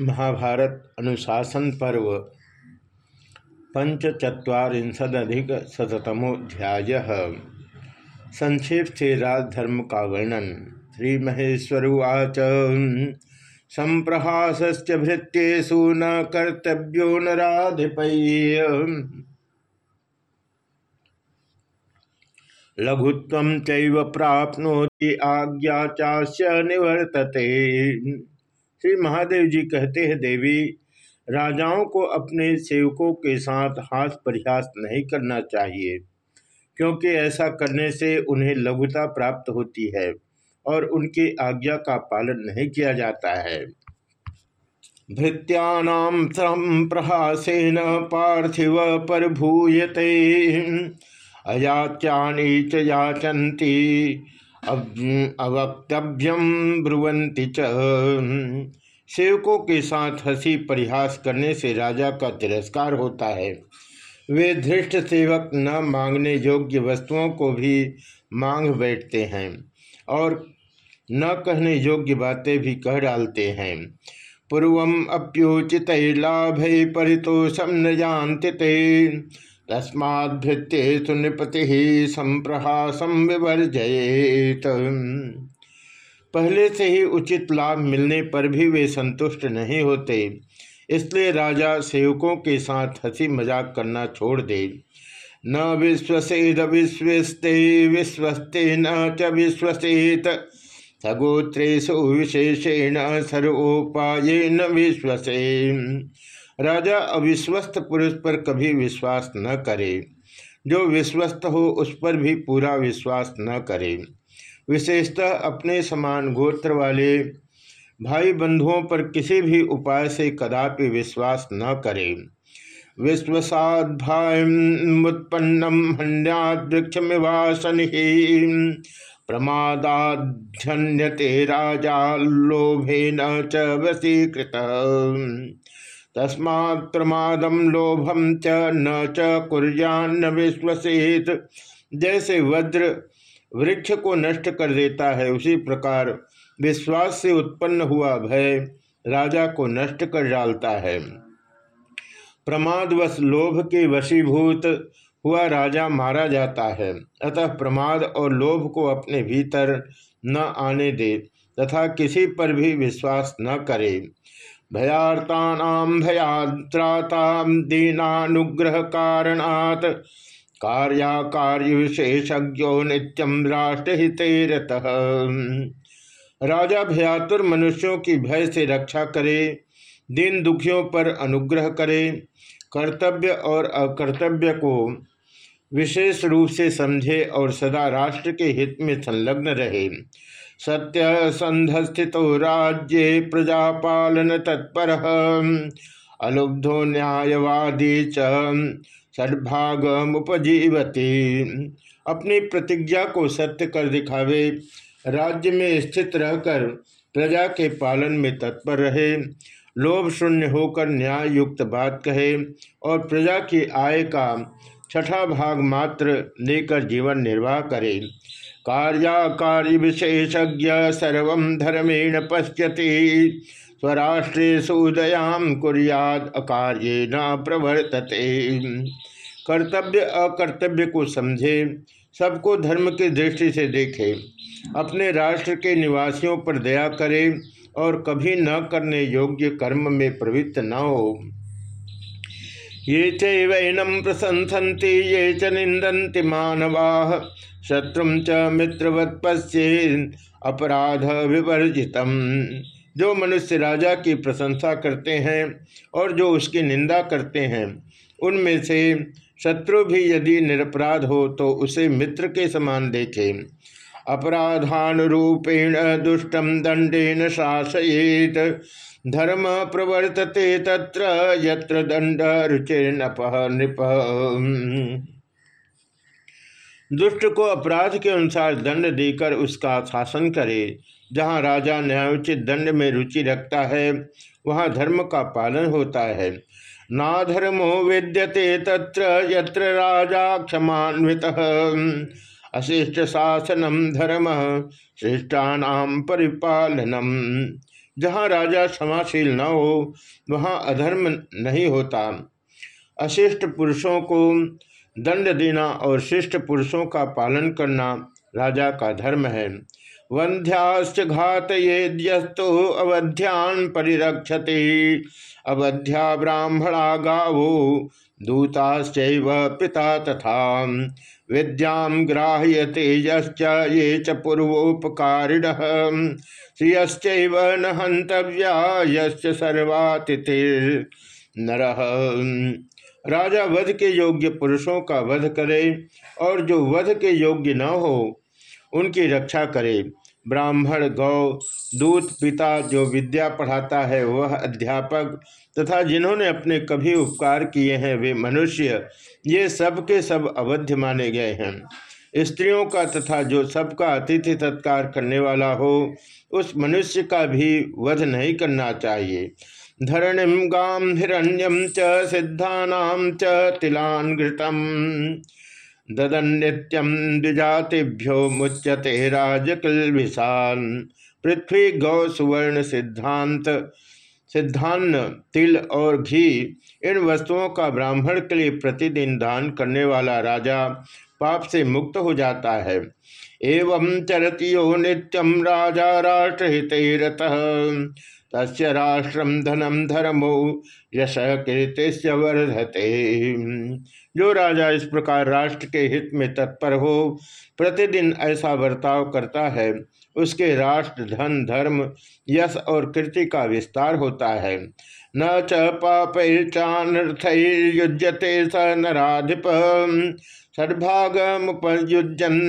महाभारत अनुशासन पर्व पंचचत्वारिशदिक शतमोध्याय संक्षेप से राजधर्म का वर्णन श्री महेश्वरुवाच संप्रहास भृत्येशु न कर्तव्यो नाधिपय लघुत्व चैव प्राप्नोति आज्ञा चास्य निवर्तते। श्री महादेव जी कहते हैं, देवी, राजाओं को अपने सेवकों के साथ हाथ प्रयास नहीं करना चाहिए, क्योंकि ऐसा करने से उन्हें लघुता प्राप्त होती है और उनकी आज्ञा का पालन नहीं किया जाता है। भृत्यानाम प्रहासेन पार्थिव पर भूयते अयाच्यानी च याचंती अवक्तव्यम ब्रुवंती च। सेवकों के साथ हँसी परिहास करने से राजा का तिरस्कार होता है। वे धृष्ट सेवक न मांगने योग्य वस्तुओं को भी मांग बैठते हैं और न कहने योग्य बातें भी कह डालते हैं। पूर्व अप्योचित लाभ परितोषम न जानते तस्माभृत्य नृपति संप्रहासम विवर्जयेत। पहले से ही उचित लाभ मिलने पर भी वे संतुष्ट नहीं होते, इसलिए राजा सेवकों के साथ हँसी मज़ाक करना छोड़ दे। न विश्वसेद विश्वस्ते विश्वस्ते न च विश्वसेत। सगोत्रेशु विशेषेण सर्वोपाय न विश्वसे राजा अविश्वस्त पुरुष पर कभी विश्वास न करे। जो विश्वस्त हो उस पर भी पूरा विश्वास न करे। विशेषतः अपने समान गोत्र वाले भाई बंधुओं पर किसी भी उपाय से कदापि विश्वास न करे। विश्वसाध्यात्पन्नम हन्यादृक्षमिवासन प्रमादाध्यन्यते राजा लोभे न च वशीकृत। तस्मा प्रमादम लोभम च न च कुर्यान्न विश्वसेत। जैसे वज्र वृक्ष को नष्ट कर देता है, उसी प्रकार विश्वास से उत्पन्न हुआ भय राजा को नष्ट कर डालता है। प्रमादवश लोभ के वशीभूत हुआ राजा मारा जाता है, अतः प्रमाद और लोभ को अपने भीतर न आने दे तथा किसी पर भी विश्वास न करे। भयाता भयात्राता दीनानुग्रह कारणात कार्याकार्य विशेषज्ञो नित्यम राष्ट्रहित राजा भयातुर मनुष्यों की भय से रक्षा करे, दिन दुखियों पर अनुग्रह करे, कर्तव्य और अकर्तव्य को विशेष रूप से समझे और सदा राष्ट्र के हित में संलग्न रहे। सत्य संधस्थित राज्य प्रजापालन तत्पर अलुब्धो न्यायवादी च सद्भाग उपजीवती अपनी प्रतिज्ञा को सत्य कर दिखावे, राज्य में स्थित रहकर प्रजा के पालन में तत्पर रहे। लोभ शून्य होकर न्याय युक्त बात कहे और प्रजा की आय का छठा भाग मात्र लेकर जीवन निर्वाह करे। कार्याकारी विशेषज्ञ सर्व धर्मेण पश्यति। स्वराष्ट्रे सुदयाम कुरियाद अकार्य न प्रवर्तते। कर्तव्य, अकर्तव्य को समझे, सबको धर्म की दृष्टि से देखे, अपने राष्ट्र के निवासियों पर दया करे और कभी न करने योग्य कर्म में प्रवृत्त न हो। ये चैनम प्रशंसन्ति, ये च निंदन्ति मानवा। शत्रु च मित्रवत अपराध विवर्जितम। जो मनुष्य राजा की प्रशंसा करते हैं और जो उसकी निंदा करते हैं, उनमें से शत्रु भी यदि निरपराध हो तो उसे मित्र के समान देखे। अपराधानुरूपेण दुष्टम दंडेन शासयेत। धर्म प्रवर्तते तत्र, यत्र दंड रुचि नृप। दुष्ट को अपराध के अनुसार दंड देकर उसका शासन करे। जहाँ राजा न्यायोचित दंड में रुचि रखता है, वहाँ धर्म का पालन होता है। ना नाधर्मो विद्यते तत्र यत्र राजा क्षमान्वित। अशिष्ट शासनम धर्म श्रेष्ठानाम परिपालनम। जहाँ राजा क्षमाशील न हो, वहाँ अधर्म नहीं होता। अशिष्ट पुरुषों को दंड देना और शिष्ट पुरुषों का पालन करना राजा का धर्म है। वंध्याश्च घात येद्यस्तु अवध्यान परिरक्षते, अवध्या ब्राह्मणा गावो दूताश्च पिता तथा। विद्यां ग्राह्यते यश्च ये च पूर्वोपकारिणः, श्रियश्चैव न हन्तव्या यश्च राजा वध के योग्य पुरुषों का वध करे और जो वध के योग्य न हो, उनकी रक्षा करे। ब्राह्मण, गौ, दूत, पिता जो विद्या पढ़ाता है, वह अध्यापक तथा जिन्होंने अपने कभी उपकार किए हैं, वे मनुष्य, ये सब के सब अवध्य माने गए हैं। स्त्रियों का तथा जो सबका अतिथि तत्कार करने वाला हो, उस मनुष्य का भी वध नहीं करना चाहिए। धरणिम गाम हिरण्यम च सिद्धानाम च घृतम ददन्यत्यम द्विजातिभ्यो मुच्यते राजकिलभिषान पृथ्वी, गौ, सुवर्ण, सिद्धांत। सिद्धान्न, तिल और घी, इन वस्तुओं का ब्राह्मण के लिए प्रतिदिन दान करने वाला राजा पाप से मुक्त हो जाता है। एवं चरतियो नित्यम राजा राष्ट्रहित तस्य राष्ट्रम धनम धर्मो यश कीर्ति वर्धते। जो राजा इस प्रकार राष्ट्र के हित में तत्पर हो, प्रतिदिन ऐसा बर्ताव करता है, उसके राष्ट्र धन, धर्म, यश और कृति का विस्तार होता है। न च पापैर्चानर्थयुज्यते स नाधिप सद्भागमुपयुजन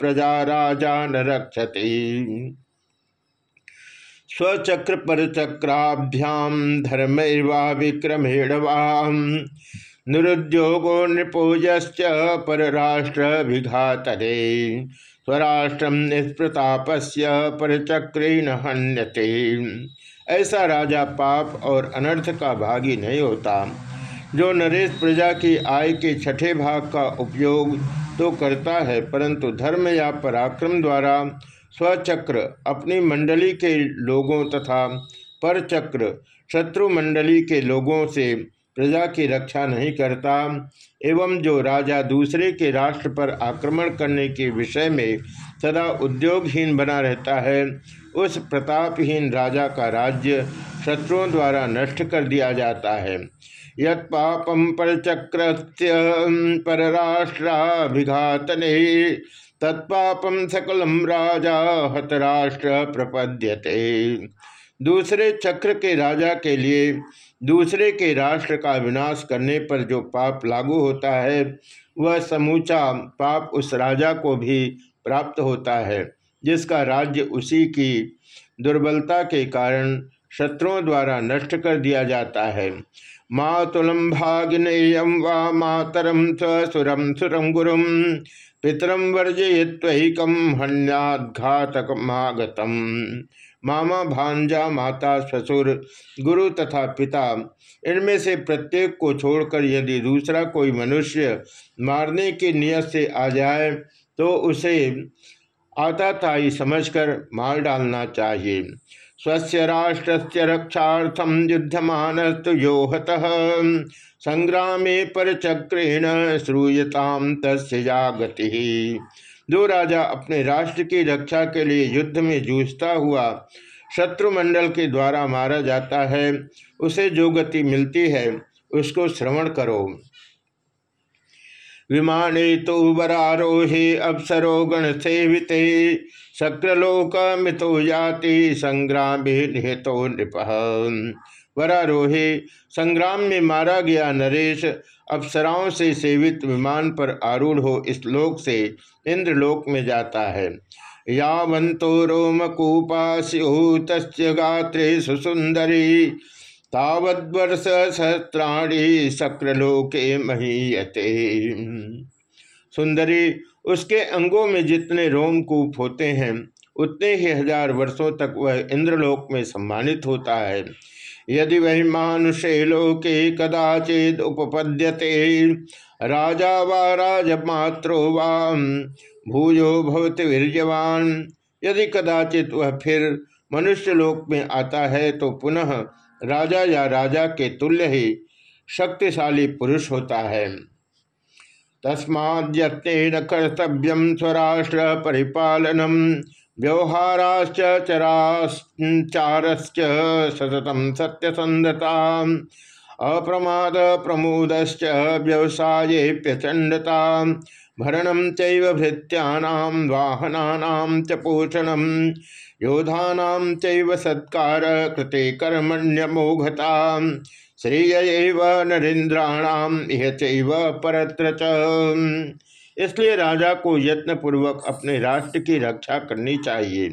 प्रजा राजा न रक्षति। स्वचक्र पर चक्राभ्याम धर्मैर्वा विक्रमेण निरुद्योगो नृपोजश्च परराष्ट्रभिघातरे स्वराष्ट्रम निष्प्रतापस्य परचक्रेण हन्यते। ऐसा राजा पाप और अनर्थ का भागी नहीं होता। जो नरेश प्रजा की आय के छठे भाग का उपयोग तो करता है, परंतु धर्म या पराक्रम द्वारा स्वचक्र अपनी मंडली के लोगों तथा परचक्र शत्रु मंडली के लोगों से प्रजा की रक्षा नहीं करता, एवं जो राजा दूसरे के राष्ट्र पर आक्रमण करने के विषय में सदा उद्योगहीन बना रहता है, उस प्रतापहीन राजा का राज्य शत्रुओं द्वारा नष्ट कर दिया जाता है। यत पापम परचक्र परराष्ट्राभिघातने तत्पापम सकलम राजा हतराष्ट्र प्रपद्यते। दूसरे चक्र के राजा के लिए, दूसरे के राष्ट्र का विनाश करने पर जो पाप लागू होता है, वह समूचा पाप उस राजा को भी प्राप्त होता है, जिसका राज्य उसी की दुर्बलता के कारण शत्रुओं द्वारा नष्ट कर दिया जाता है। मातुलम भागिनेयम व मातरम सुरम सुरम गुरुम पितरम वर्जयित्वकम हन्याघातकमागतम मामा भांजा, माता, ससुर, गुरु तथा पिता, इनमें से प्रत्येक को छोड़कर यदि दूसरा कोई मनुष्य मारने की नियत से आ जाए तो उसे आता आताताई समझकर मार डालना चाहिए। स्वस्य राष्ट्र रक्षार्थम युद्धमान यो संग्रामे पर चक्रेण श्रूयताम तस्या गति जो राजा अपने राष्ट्र की रक्षा के लिए युद्ध में जूझता हुआ शत्रुमंडल के द्वारा मारा जाता है। उसे जो गति मिलती है, उसको श्रवण करो। विमाने तो वरारोहे अवसरो गण शक्रलोक मितो जाति संग्राम निहितो नृप। वरारोहे, संग्राम में मारा गया नरेश अप्सराओं से सेवित विमान पर आरूढ़ हो इस लोक से इंद्रलोक में जाता है। यावंतो रोमकूपा स्युतस्य गात्रे सुसुंदरी, तावद्वर्ष सहस्राणी शक्रलोके महीयते। सुंदरी उसके अंगों में जितने रोमकूप होते हैं, उतने ही हज़ार वर्षों तक वह इंद्रलोक में सम्मानित होता है। यदि वह मानुषे लोके कदाचित उपपद्यते, राजा वा राजमात्रो वाम भूयो भवत वीर्यवान। यदि कदाचित वह फिर मनुष्य लोक में आता है तो पुनः राजा या राजा के तुल्य ही शक्तिशाली पुरुष होता है। तस्माद्यत्न कर्तव्यम स्वराष्ट्र परिपालनम व्यवहाराश्च चराश्चारश्च सततम सत्यसंधता अप्रमाद प्रमोदश्च व्यवसायेप्यचंडता भरणम चैव भृत्यानाम वाहनानाम च पोषणम योधानाम चैव सत्कार कृते कर्मण्यमोघता श्रेय नरेन्द्राणाम यह परत्र इसलिए राजा को यत्न पूर्वक अपने राष्ट्र की रक्षा करनी चाहिए।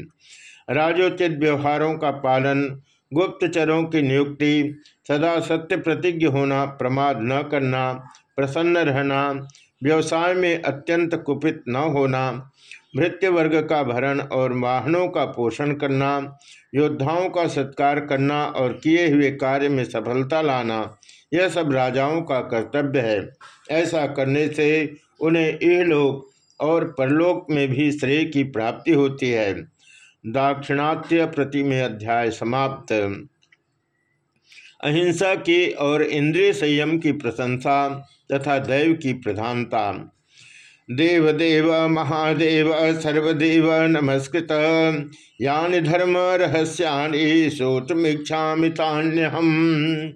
राजोचित व्यवहारों का पालन, गुप्तचरों की नियुक्ति, सदा सत्य प्रतिज्ञ होना, प्रमाद न करना, प्रसन्न रहना, व्यवसाय में अत्यंत कुपित न होना भृत्य वर्ग का भरण और वाहनों का पोषण करना, योद्धाओं का सत्कार करना और किए हुए कार्य में सफलता लाना, यह सब राजाओं का कर्तव्य है। ऐसा करने से उन्हें इहलोक और परलोक में भी श्रेय की प्राप्ति होती है। दाक्षिणात्य प्रति में अध्याय समाप्त। अहिंसा की और इंद्रिय संयम की प्रशंसा तथा दैव की प्रधानता। देवदेव, महादेव, सर्वदेव नमस्कृत। यानि धर्म रहस्यानि हम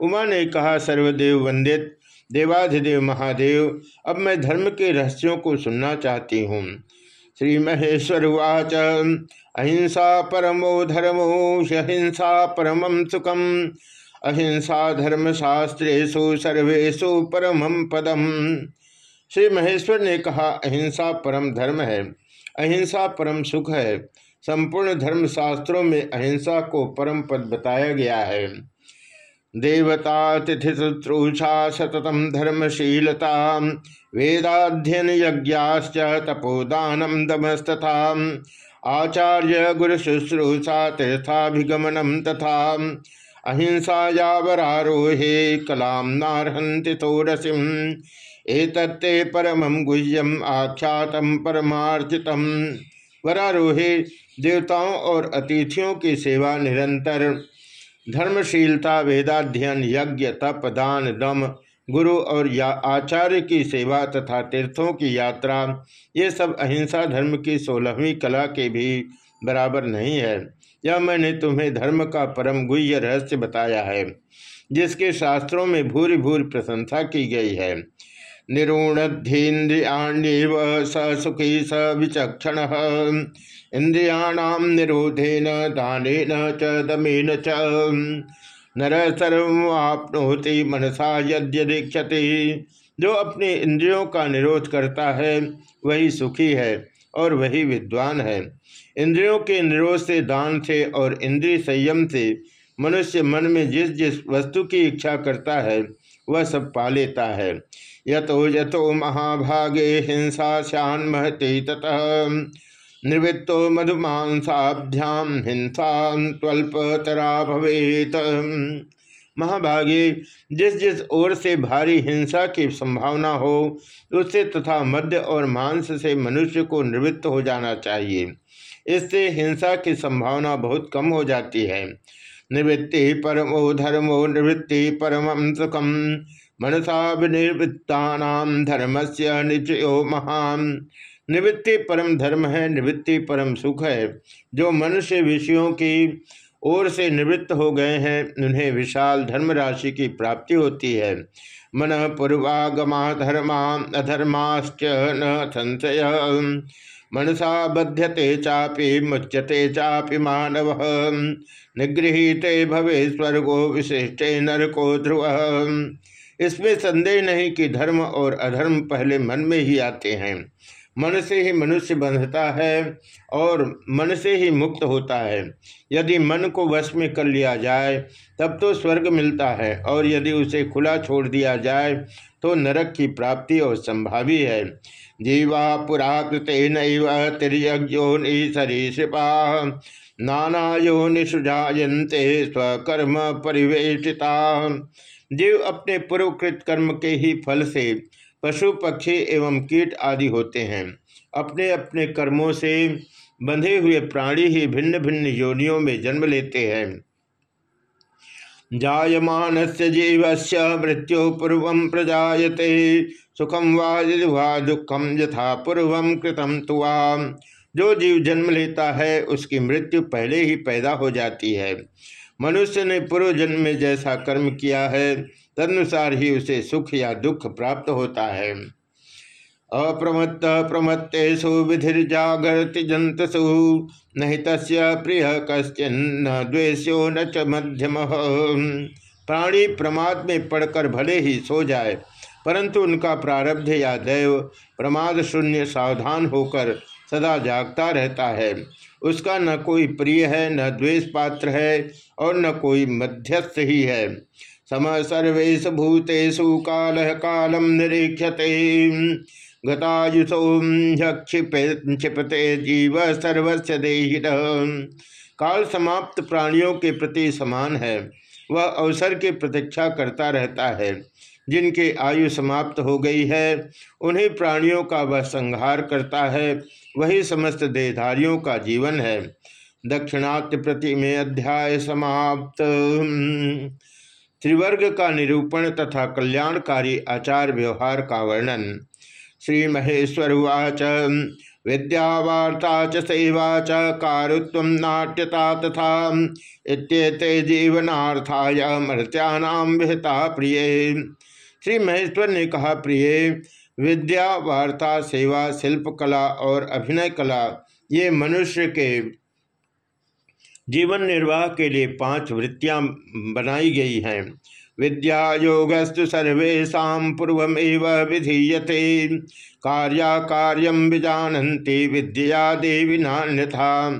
उमा ने कहा, सर्वदेव वंदित, देवाधिदेव महादेव, अब मैं धर्म के रहस्यों को सुनना चाहती हूँ। श्री महेश्वर उवाच, अहिंसा परमो धर्मो हिंसा परम सुखम। अहिंसा धर्म शास्त्रेशु सर्वेशु परम पदम। श्री महेश्वर ने कहा, अहिंसा परम धर्म है, अहिंसा परम सुख है। संपूर्ण धर्म शास्त्रों में अहिंसा को परम पद बताया गया है। देवता तिथि शुश्रूषा सततम धर्मशीलता, वेदाध्ययन यज्ञाश्च तपोदानम दमस्तथा, आचार्य गुरु शुश्रूषा तीर्थाभिगमनम तथा अहिंसायावरारोहे कलाम नारहंति तोरसिम। एतत्ते परमं गुह्यम आख्यातम परमार्जितम। वरारोहे देवताओं और अतिथियों की सेवा निरंतर। धर्मशीलता, वेदाध्ययन, यज्ञ, तप, दान, दम, गुरु और या आचार्य की सेवा तथा तीर्थों की यात्रा, ये सब अहिंसा धर्म की सोलहवीं कला के भी बराबर नहीं है। यह मैंने तुम्हें धर्म का परम गुह्य रहस्य बताया है, जिसके शास्त्रों में भूरी भूरी प्रशंसा की गई है। निरूणध्येन्द्रियाण्यव स सुखी स विचक्षण। इंद्रियाणाम निरोधेन दान च, दमेन च। नर सर्वप्नोति मनसा यद्यदीक्षति। जो अपने इंद्रियों का निरोध करता है, वही सुखी है और वही विद्वान है। इंद्रियों के निरोध से दान से और इंद्रिय संयम से मनुष्य मन में जिस जिस वस्तु की इच्छा करता है, वह सब पा लेता है। यतो यतो महाभागे हिंसा श्यान महती ततः। निवृत्तो मधुमांसाभ्याम हिंसा त्वल्पतरा भवेत। महाभागे, जिस जिस ओर से भारी हिंसा की संभावना हो, उससे तथा मध्य और मांस से मनुष्य को निवृत्त हो जाना चाहिए। इससे हिंसा की संभावना बहुत कम हो जाती है। निवृत्ति परमो धर्मो निवृत्ति परम सुखम। मनसा विनिवृत्ता धर्म से निचयो महान। निवृत्ति परम धर्म है, निवृत्ति परम सुख है। जो मनुष्य विषयों की ओर से निवृत्त हो गए हैं, उन्हें विशाल धर्म राशि की प्राप्ति होती है। मन पूर्वागमा धर्मा अधर्माश्च न संशय। मनसा बध्यते चापि, मुच्यते चापि मानव। निगृहीते भवे स्वर्गो विशिष्टे नरको ध्रुव। इसमें संदेह नहीं कि धर्म और अधर्म पहले मन में ही आते हैं। मन से ही मनुष्य बंधता है और मन से ही मुक्त होता है। यदि मन को वश में कर लिया जाए, तब तो स्वर्ग मिलता है और यदि उसे खुला छोड़ दिया जाए तो नरक की प्राप्ति और संभावी है। जीवा पुराकृत नैव तिरयोनि सरीसृपा नाना योनिषुजायन्ते स्वकर्म परिवेशिता। जीव अपने पूर्वकृत कर्म के ही फल से पशु, पक्षी एवं कीट आदि होते हैं। अपने अपने कर्मों से बंधे हुए प्राणी ही भिन्न भिन्न योनियों में जन्म लेते हैं। जायमान से जीव से मृत्यु पूर्व प्रजाते सुखम वा दुखम यथा पूर्व कृतम तुआ जो जीव जन्म लेता है, उसकी मृत्यु पहले ही पैदा हो जाती है। मनुष्य ने पूर्व जन्म में जैसा कर्म किया है, तदनुसार ही उसे सुख या दुख प्राप्त होता है। अप्रमत्त प्रमत्तेषु विधिर्जागरति जंतसु नहीं तस् प्रिय कश्चिन्न द्वेश्यो न च मध्यम। प्राणी प्रमाद में पड़कर भले ही सो जाए, परंतु उनका प्रारब्ध या दैव प्रमाद शून्य सावधान होकर सदा जागता रहता है। उसका न कोई प्रिय है, न द्वेष पात्र है और न कोई मध्यस्थ ही है। सम सर्वेश भूतेषु काल कालम निरीक्षते। गतायुषो क्षिपते जीव सर्वस्व देहित काल समाप्त प्राणियों के प्रति समान है। वह अवसर की प्रतीक्षा करता रहता है। जिनकी आयु समाप्त हो गई है, उन्हीं प्राणियों का वह संहार करता है। वही समस्त देहधारियों का जीवन है। दक्षिणात्य प्रति में अध्याय समाप्त। त्रिवर्ग का निरूपण तथा कल्याणकारी आचार व्यवहार का वर्णन। श्री महेश्वर उवाच। विद्यावार्ता च सेवा च कारुत्व नाट्यता तथा इत्येते जीवनार्थाय मर्त्यानाम विहता प्रिय। श्री महेश्वर ने कहा, प्रिय विद्या, वार्ता, सेवा शिल्प कला और अभिनय कला, ये मनुष्य के जीवन निर्वाह के लिए पाँच वृत्तियाँ बनाई गई हैं। विद्या योगस्तु सर्वेशा पूर्वमेव विधीयते। कार्या कार्यम विजानती विद्या देवी नान्यथा।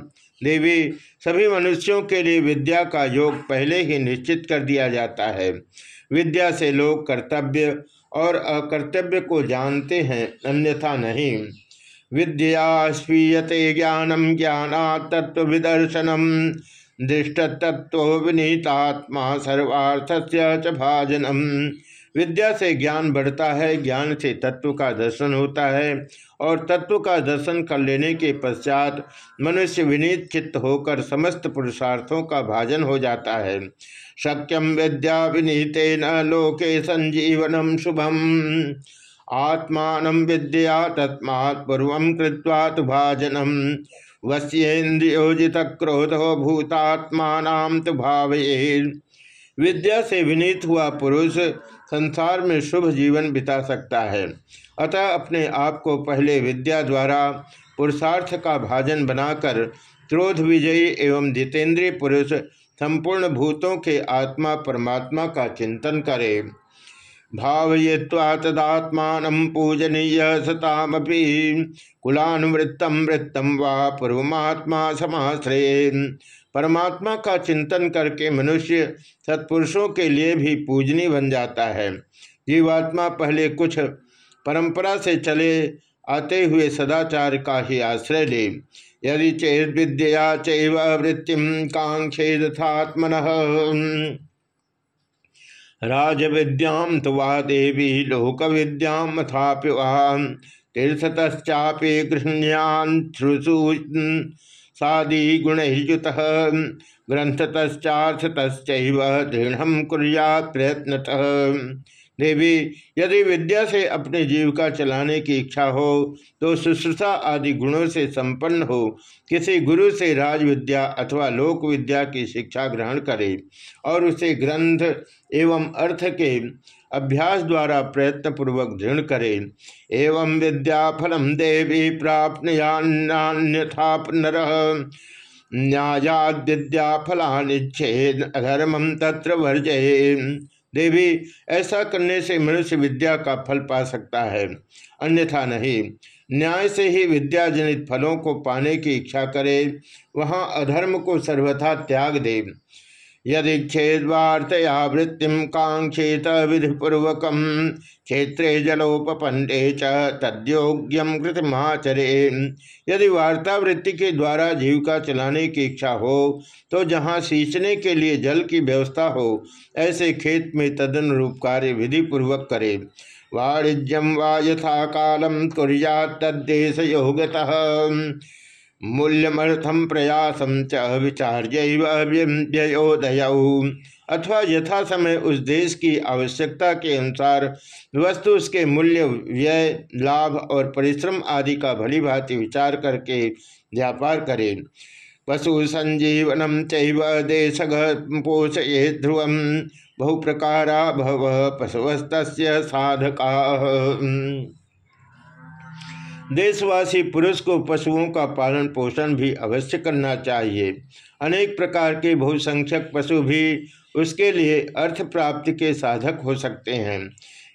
देवी, सभी मनुष्यों के लिए विद्या का योग पहले ही निश्चित कर दिया जाता है। विद्या से लोग कर्तव्य और अकर्तव्य को जानते हैं, अन्यथा नहीं। विद्या स्वीयते ज्ञानम ज्ञाना तत्व विदर्शनम दृष्ट तत्व विनीतात्मा सर्वार्थ से भाजनम। विद्या से ज्ञान बढ़ता है, ज्ञान से तत्व का दर्शन होता है और तत्व का दर्शन कर लेने के पश्चात मनुष्य विनीत चित्त होकर समस्त पुरुषार्थों का भाजन हो जाता है। शक्यम विद्या विनीते न लोके संजीवनम शुभम। आत्मान विद्या तत्मा पूर्व कृत्वा तो भाजनम वश्येन्द्रियोजित क्रोध भूतात्मा तो भाव विद्या से विनीत हुआ पुरुष संसार में शुभ जीवन बिता सकता है। अतः अपने आप को पहले विद्या द्वारा पुरुषार्थ का भाजन बनाकर क्रोध विजयी एवं जितेंद्रीय पुरुष संपूर्ण भूतों के आत्मा परमात्मा का चिंतन करे। भावय्वा तदात्मान पूजनीय सतामपि कुलानुवृत्तम वृत्तम व पूर्वमात्मा समाश्रय। परमात्मा का चिंतन करके मनुष्य सत्पुरुषों के लिए भी पूजनीय बन जाता है। जीवात्मा पहले कुछ परंपरा से चले, आते हुए सदाचार का ही आश्रय ले। यदि चेत विद्या चैव कांक्षेदात्मन राजविद्यां तो वा देवी लोक विद्यां अथाप्युवान् तीर्थतश्चापि गृह्ण्यान्श्रुषु सादी गुणयुतः ग्रंथतश्चार्थतश्चैव दृढ़ कुर्यात् प्रयत्नतः। देवी, यदि विद्या से अपने जीविका चलाने की इच्छा हो तो शुश्रूषा आदि गुणों से संपन्न हो। किसी गुरु से राज विद्या अथवा लोक विद्या की शिक्षा ग्रहण करे और उसे ग्रंथ एवं अर्थ के अभ्यास द्वारा प्रयत्न पूर्वक दृढ़ करे। एवं विद्या फलम देवी प्राप्त नर अधर्मम तत्र वर्जये देवी, ऐसा करने से मनुष्य विद्या का फल पा सकता है। अन्यथा नहीं, न्याय से ही विद्या जनित फलों को पाने की इच्छा करे। वहाँ अधर्म को सर्वथा त्याग दे। यदि खेदवार्तया वृत्ति कांक्षेत विधिपूर्वक क्षेत्रे जलोपंडे च तद्योग्यम कृतमाचरे। यदि वार्ता वृत्ति के द्वारा जीविका चलाने की इच्छा हो तो जहाँ सींचने के लिए जल की व्यवस्था हो, ऐसे खेत में तदनुरूप कार्य विधि पूर्वक करे। वाणिज्यम वा यथा कालम कुरिया तद्देश योगतः मूल्यमर्थम प्रयासम च विचार्योदय अथवा यथा समय उस देश की आवश्यकता के अनुसार वस्तु उसके मूल्य, व्यय, लाभ और परिश्रम आदि का भली भांति विचार करके व्यापार करें। पशु संजीवनम चैव देश ध्रुव बहु प्रकारा भव पशुवस्त साधका। देशवासी पुरुष को पशुओं का पालन पोषण भी अवश्य करना चाहिए। अनेक प्रकार के बहुसंख्यक पशु भी उसके लिए अर्थ प्राप्ति के साधक हो सकते हैं।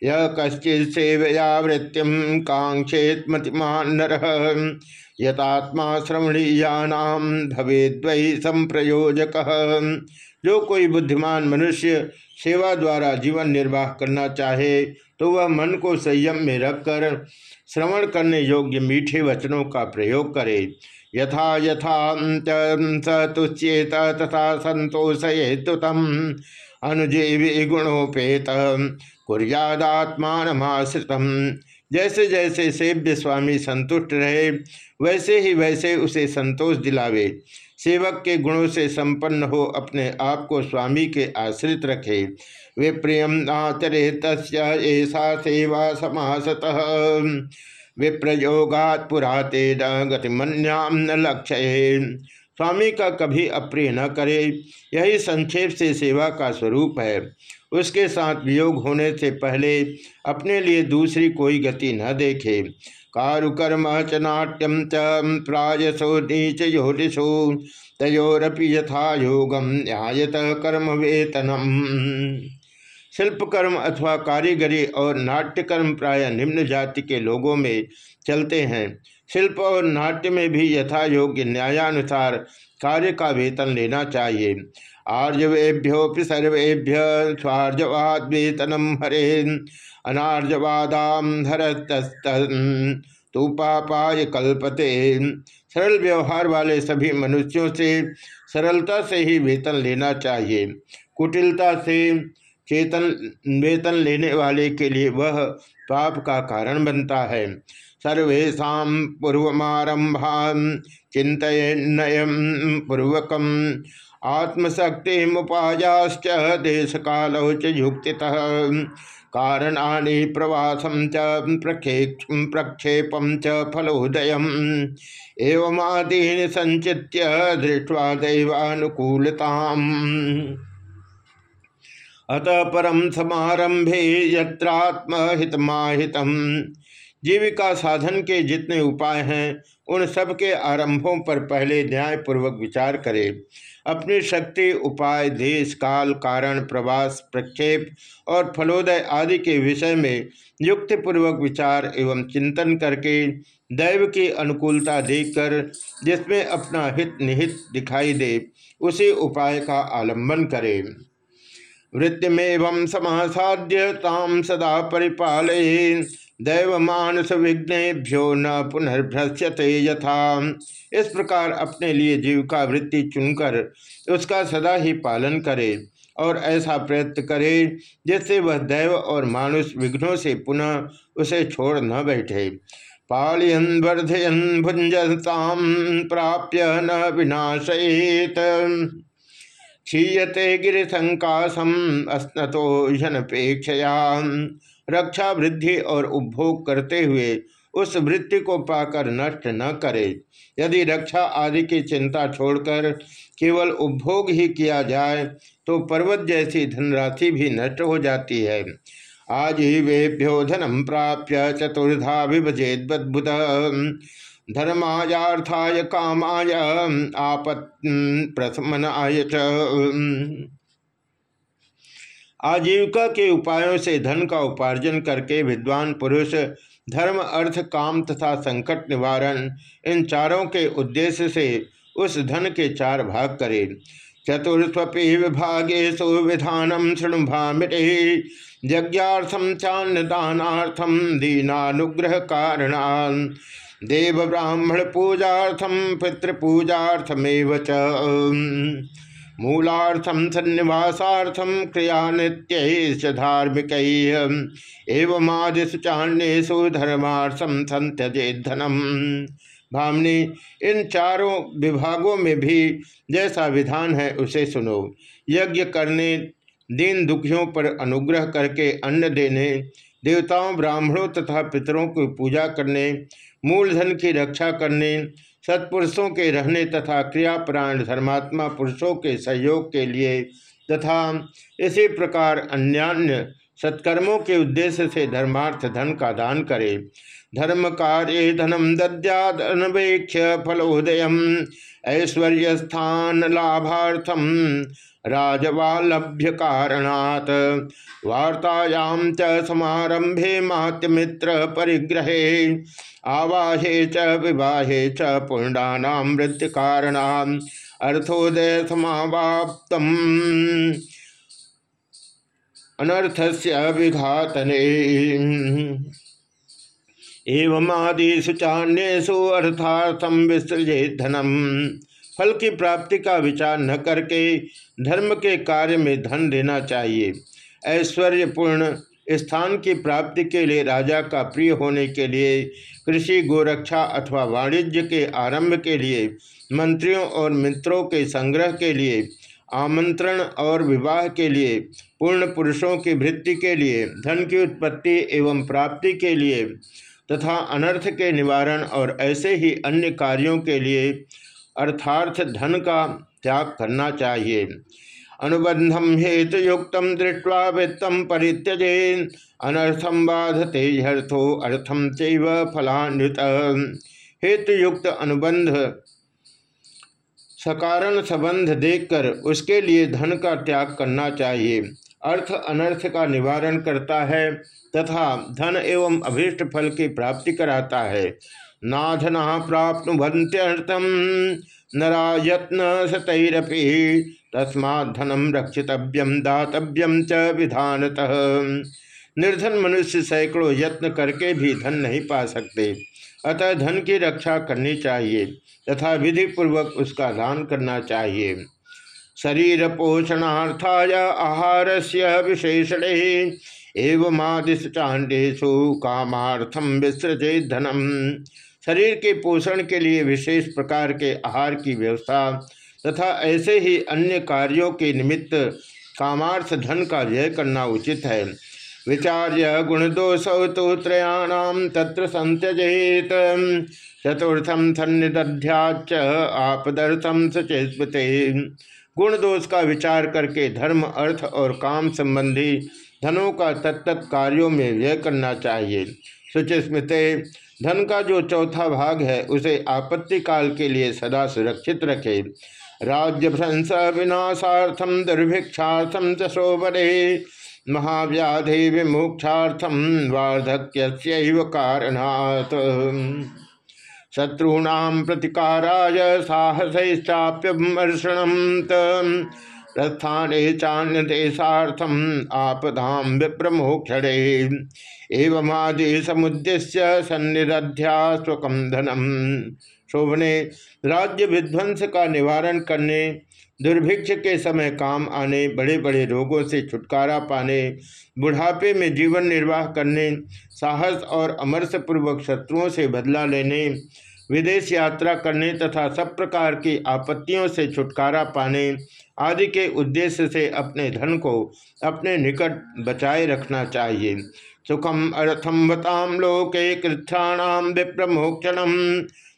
यह कश्चित सेवया वृत्तिम कांक्षेत मतिमान नर यतात्मा श्रवणीयानाम भवेद्वै संप्रयोजक जो कोई बुद्धिमान मनुष्य सेवा द्वारा जीवन निर्वाह करना चाहे तो वह मन को संयम में रखकर श्रवण करने योग्य मीठे वचनों का प्रयोग करे। यथा यथा सतुच्येत तथा संतोषयेतु तम अनुजीवी गुणोपेत कुर्यादात्माश्रितम जैसे जैसे सेव्य स्वामी संतुष्ट रहे, वैसे ही वैसे उसे संतोष दिलावे। सेवक के गुणों से संपन्न हो अपने आप को स्वामी के आश्रित रखे। विप्रियम नातरे तस्सा सेवा समासतः। विप्रयोगात पुराते गतिमन्याम न लक्ष्य। स्वामी का कभी अप्रिय न करे, यही संक्षेप से सेवा का स्वरूप है। उसके साथ वियोग होने से पहले अपने लिए दूसरी कोई गति न देखे। कारुकर्म च नाट्यम च प्रायसो नीच योनिषु, तयोरपि यथा योगम न्यायत कर्म वेतनम शिल्प कर्म अथवा कारीगरी और नाट्यकर्म प्राय निम्न जाति के लोगों में चलते हैं। शिल्प और नाट्य में भी यथा योग्य न्यायानुसार कार्य का वेतन लेना चाहिए। आर्जवेभ्योपि सर्वेभ्य स्वार्जवाद वेतनम हरे अनार्जवादाम तू पापाय कल्पते। सरल व्यवहार वाले सभी मनुष्यों से सरलता से ही वेतन लेना चाहिए। कुटिलता से चेतन, वेतन लेने वाले के लिए वह पाप का कारण बनता है। सर्वेशा पूर्वमारंभा चिंतन पूर्वक आत्मशक्ति मुपायाश्च देश कालौ युक्ति कारणानि प्रवासम च प्रक्षेपम च फलोदय एवं संचित्य दृष्टवा दैवानुकूलता अतः परम समारंभे यत्रात्महितमाहितम। जीविका साधन के जितने उपाय हैं, उन सब के आरंभों पर पहले न्यायपूर्वक विचार करें। अपनी शक्ति, उपाय, देश, काल, कारण, प्रवास, प्रक्षेप और फलोदय आदि के विषय में युक्तिपूर्वक विचार एवं चिंतन करके दैव की अनुकूलता देखकर जिसमें अपना हित निहित दिखाई दे, उसी उपाय का आलंबन करें। वृत्तिमेव समासाध्य ताम सदा परिपाल दैव मानस विघ्नेभ्यो न पुनर्भ्रश्यते यथा। इस प्रकार अपने लिए जीविका वृत्ति चुनकर उसका सदा ही पालन करे और ऐसा प्रयत्न करे, जिससे वह दैव और मानुष विघ्नों से पुनः उसे छोड़ न बैठे। पालयन, वर्धयन भुंजताम प्राप्य न विनाशयेत। क्षीयते गिरिशंकाशम अस्नतो जनपेक्षया। रक्षा वृद्धि और उपभोग करते हुए उस वृत्ति को पाकर नष्ट न करे। यदि रक्षा आदि की चिंता छोड़कर केवल उपभोग ही किया जाए तो पर्वत जैसी धनराशि भी नष्ट हो जाती है। आज ही वेभ्यो धनम प्राप्य चतुर्धा विभजेद्बुद धर्मायार्थाय कामाय आपत प्रशमनाय आजीविका के उपायों से धन का उपार्जन करके विद्वान पुरुष धर्म, अर्थ, काम तथा संकट निवारण इन चारों के उद्देश्य से उस धन के चार भाग करे। चतुर्स्वी विभागे सुविधानम शृणुभामिटे यज्ञार्थम चान्नदानार्थम दीनानुग्रह कारणान देव ब्राह्मण पूजार्थम पितृपूजार्थमेव च। मूलार्थम सन्निवासार्थम क्रिया नित्य धार्मिक एवं आदिशु चाण्येशु धर्मार्थम संत्यजे धनम भामनी, इन चारों विभागों में भी जैसा विधान है, उसे सुनो। यज्ञ करने, दीन दुखियों पर अनुग्रह करके अन्न देने, देवताओं, ब्राह्मणों तथा पितरों की पूजा करने मूलधन की रक्षा करने, सत्पुरुषों के रहने तथा क्रियाप्राण धर्मात्मा पुरुषों के सहयोग के लिए तथा इसी प्रकार अन्यान्य सत्कर्मों के उद्देश्य से धर्मार्थ धन का दान करे। धर्म कार्य धनम दद्यादनवेक्ष फलोदय ऐश्वर्य स्थान लाभार्थम। राजवालभ्य कारणात वार्तायां च समारंभे मात्यमित्र परिग्रहे आवाहे च विवाहे च पूर्णा मृत्यु कारणा अर्थोदय समाप्तम अनर्थस्य विघातने। एवं आदिशु चान्यु अर्थार्थम विसृजे धनम। फल की प्राप्ति का विचार न करके धर्म के कार्य में धन देना चाहिए। ऐश्वर्यपूर्ण स्थान की प्राप्ति के लिए राजा का प्रिय होने के लिए, कृषि, गोरक्षा अथवा वाणिज्य के आरंभ के लिए, मंत्रियों और मित्रों के संग्रह के लिए, आमंत्रण और विवाह के लिए, पूर्ण पुरुषों की वृत्ति के लिए, धन की उत्पत्ति एवं प्राप्ति के लिए, तथा अनर्थ के निवारण और ऐसे ही अन्य कार्यों के लिए अर्थार्थ धन का त्याग करना चाहिए। अनुबंधम हेतु युक्त दृष्टवा वित्तम परित्यजे। अनर्थम बाधते हर्थो अर्थम चैव फलान्वित। हेतु युक्त अनुबंध, सकारण संबंध देखकर उसके लिए धन का त्याग करना चाहिए। अर्थ अनर्थ का निवारण करता है तथा धन एवं अभीष्ट फल की प्राप्ति कराता है। नाधना प्राप्तवंत्यर्थम नरा यत्न सतरपि तस्मा धनम रक्षितव्यम दातव्यम च विधानतः। निर्धन मनुष्य सैकड़ों यत्न करके भी धन नहीं पा सकते। अतः धन की रक्षा करनी चाहिए तथा विधि पूर्वक उसका दान करना चाहिए। शरीर पोषणार्थाय आहार से विशेषण एवं आदिश चांडेशु कामार्थम विसृजे धनम। शरीर के पोषण के लिए विशेष प्रकार के आहार की व्यवस्था तथा ऐसे ही अन्य कार्यों के निमित्त कामार्थ धन का व्यय करना उचित है। विचार्य गुण गुणदोषौ तो त्रयाणाम तत्र संत्यजेत। चतुर्थम धन्यदध्याच आपदर्थम सचेस्मते गुण दोष का विचार करके धर्म, अर्थ और काम संबंधी धनों का तत्त कार्यों में व्यय करना चाहिए। सुचिस्मृत धन का जो चौथा भाग है, उसे आपत्ति काल के लिए सदा सुरक्षित रखे। राज्य भ्रंश विनाशार्थम दुर्भिक्षार्थम चोबरे महाव्याधि विमुक्षार्थम वार्धक्य कारणात्। शत्रूणाम प्रतिकाराय साहसैश्चाप्यमर्षणम प्रस्थाने चान्य देशार्थम आपदाम विप्रमोक्षणे एवं आदि समुद्देश्य सन्निध्या स्वकम धनम शोभने, राज्य विध्वंस का निवारण करने, दुर्भिक्ष के समय काम आने बड़े बड़े रोगों से छुटकारा पाने, बुढ़ापे में जीवन निर्वाह करने, साहस और अमरसपूर्वक शत्रुओं से बदला लेने, विदेश यात्रा करने तथा सब प्रकार की आपत्तियों से छुटकारा पाने आदि के उद्देश्य से अपने धन को अपने निकट बचाए रखना चाहिए। सुखम अर्थम बताम लोके कृथाणाम विप्रमोक्षणम।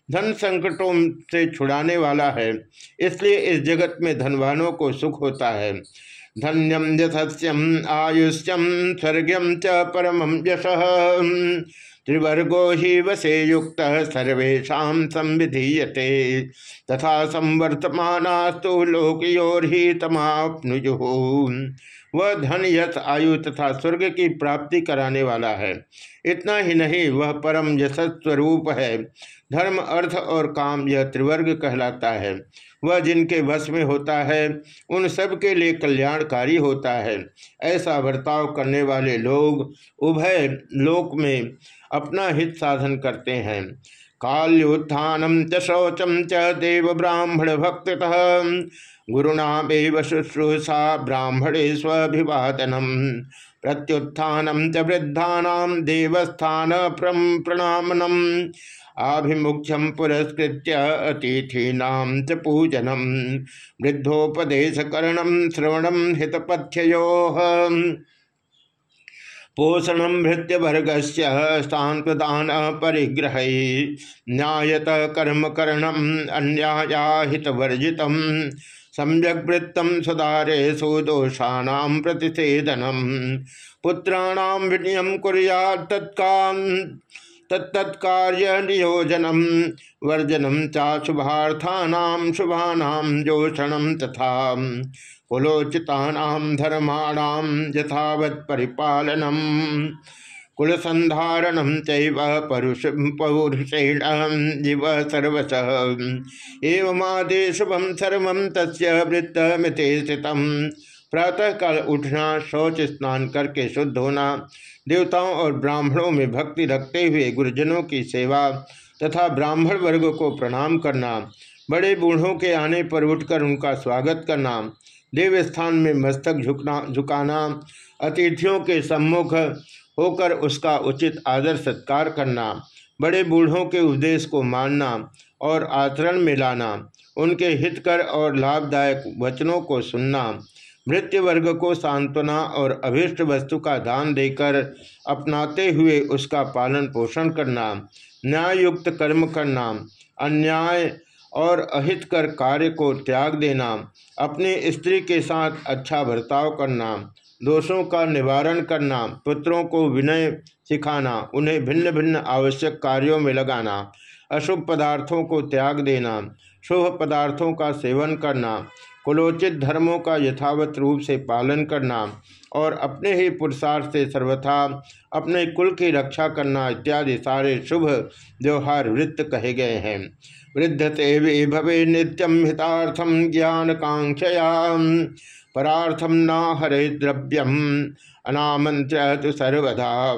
धन संकटों से छुड़ाने वाला है, इसलिए इस जगत में धनवानों को सुख होता है। धन्यम यथस्यम, आयुष्यम, स्वर्गम च परम यश। त्रिवर्गो ही वसे युक्त सर्वेशा संविधीयते। तथा संवर्तमानास्तु लोकयोर ही वह धन यथ आयु तथा स्वर्ग की प्राप्ति कराने वाला है। इतना ही नहीं, वह परम यशस्वरूप है। धर्म, अर्थ और काम यह त्रिवर्ग कहलाता है। वह जिनके वश में होता है, उन सब के लिए कल्याणकारी होता है। ऐसा बर्ताव करने वाले लोग उभय लोक में अपना हित साधन करते हैं। काल्योत्थानम च च देव ब्राह्मण भक्त गुरुणामेव शुश्रूषा ब्राह्मणे स्वभिवादनम प्रत्युत्थानम च वृद्धा देवस्थान प्रणामनम आभिमुख्यम पुरस्कृत अतिथीना च पूजनम वृद्धोपदेशकरण श्रवणम हितपथ्यो पोषण भृत्यवर्ग सांप्रदान परिग्रह। न्यायत कर्मकरण अन्याहितवर्जित सम्यक वृत्तम सुधारे सुदोषाण प्रतिषेधनम पुत्राणाम विनियम कुरिया तत्का तत्तत्कार्य नियोजनम वर्जनम चा शुभार्थानाम शुभानाम जोषणम तथा। कुलोचिता धर्माणाम यथावत परिपालनम कुलसंधारणम चरुष पौरुषेण जीव सर्वश। एवमादे शुभम सर्व तस्वृत्तमिते स्थित। प्रातः काल उठना, शौच स्नान करके शुद्ध होना, देवताओं और ब्राह्मणों में भक्ति रखते हुए गुरुजनों की सेवा तथा ब्राह्मण वर्ग को प्रणाम करना, बड़े बूढ़ों के आने पर उठकर उनका स्वागत करना देव स्थान में मस्तक झुकना, झुकाना, अतिथियों के सम्मुख होकर उसका उचित आदर सत्कार करना, बड़े बूढ़ों के उपदेश को मानना और आचरण में लाना, उनके हितकर और लाभदायक वचनों को सुनना मृत्यु वर्ग को सांत्वना और अभिष्ट वस्तु का दान देकर अपनाते हुए उसका पालन पोषण करना न्यायुक्त कर्म करना, अन्याय और अहित कर कार्य को त्याग देना, अपने स्त्री के साथ अच्छा बर्ताव करना, दोषों का निवारण करना, पुत्रों को विनय सिखाना, उन्हें भिन्न भिन्न आवश्यक कार्यों में लगाना, अशुभ पदार्थों को त्याग देना, शुभ पदार्थों का सेवन करना, कुलोचित धर्मों का यथावत रूप से पालन करना और अपने ही पुरुषार्थ से सर्वथा अपने कुल की रक्षा करना इत्यादि सारे शुभ व्यवहार वृत्त कहे गए हैं। वृद्धते वे भवे नित्यम हितार्थम ज्ञान कांक्षया परार्थम न हरे द्रव्यम अनामंत्र सर्वधा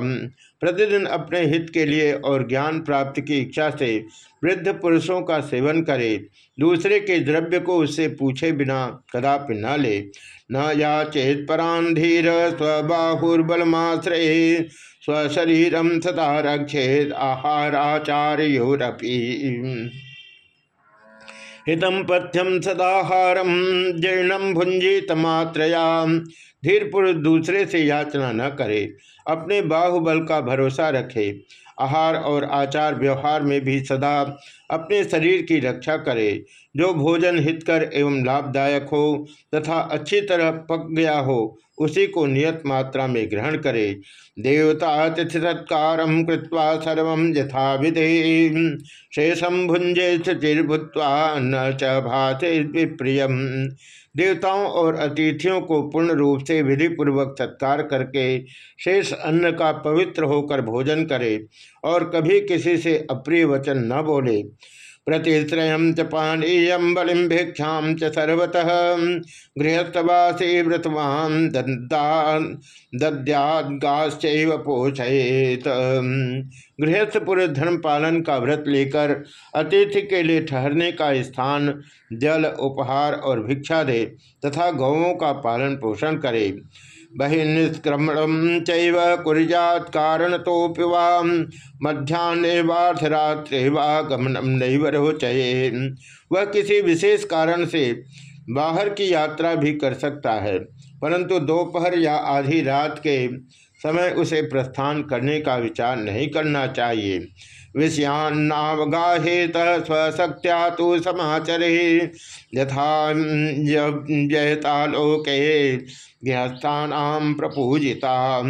प्रतिदिन अपने हित के लिए और ज्ञान प्राप्ति की इच्छा से वृद्ध पुरुषों का सेवन करे। दूसरे के द्रव्य को उससे पूछे बिना कदापि न ले। न या चेत परान धीर, स्वबाहुर्बलमाश्रय स्वशरीरम सदा रक्षेद आहाराचार्योरपी। हितम पथ्यम सदाहारम जीर्णम भुंजित मात्रया धीर पुरुष दूसरे से याचना न करे, अपने बाहुबल का भरोसा रखे। आहार और आचार व्यवहार में भी सदा अपने शरीर की रक्षा करे। जो भोजन हितकर एवं लाभदायक हो तथा अच्छी तरह पक गया हो, उसी को नियत मात्रा में ग्रहण करे। देवता तिथि सत्कार कृत्वा सर्व यथा विधे शेषम भुंजे चिर्भुत्वा न च भाते विप्रियम। देवताओं और अतिथियों को पूर्ण रूप से विधि पूर्वक सत्कार करके शेष अन्न का पवित्र होकर भोजन करे और कभी किसी से अप्रिय वचन न बोले। प्रतिश्रय च पानीय बलिम भिक्षा च सर्वतः। गृहस्थवासी व्रतवान दद्यागाश्च पोषयेत। गृहस्थ पुरुष धर्म पालन का व्रत लेकर अतिथि के लिए ठहरने का स्थान, जल, उपहार और भिक्षा दे तथा गौों का पालन पोषण करे। बहिर्निष्क्रमण चुर्जात कारण तो मध्यान्ह वार्धरात्रे वा गमनम नहीं रोचये। वह किसी विशेष कारण से बाहर की यात्रा भी कर सकता है, परंतु दोपहर या आधी रात के समय उसे प्रस्थान करने का विचार नहीं करना चाहिए। विषयान्नावगाहेत स्वशक्त्या तो समाचरे यथा जयता लोके गृहस्थान प्रपूजिता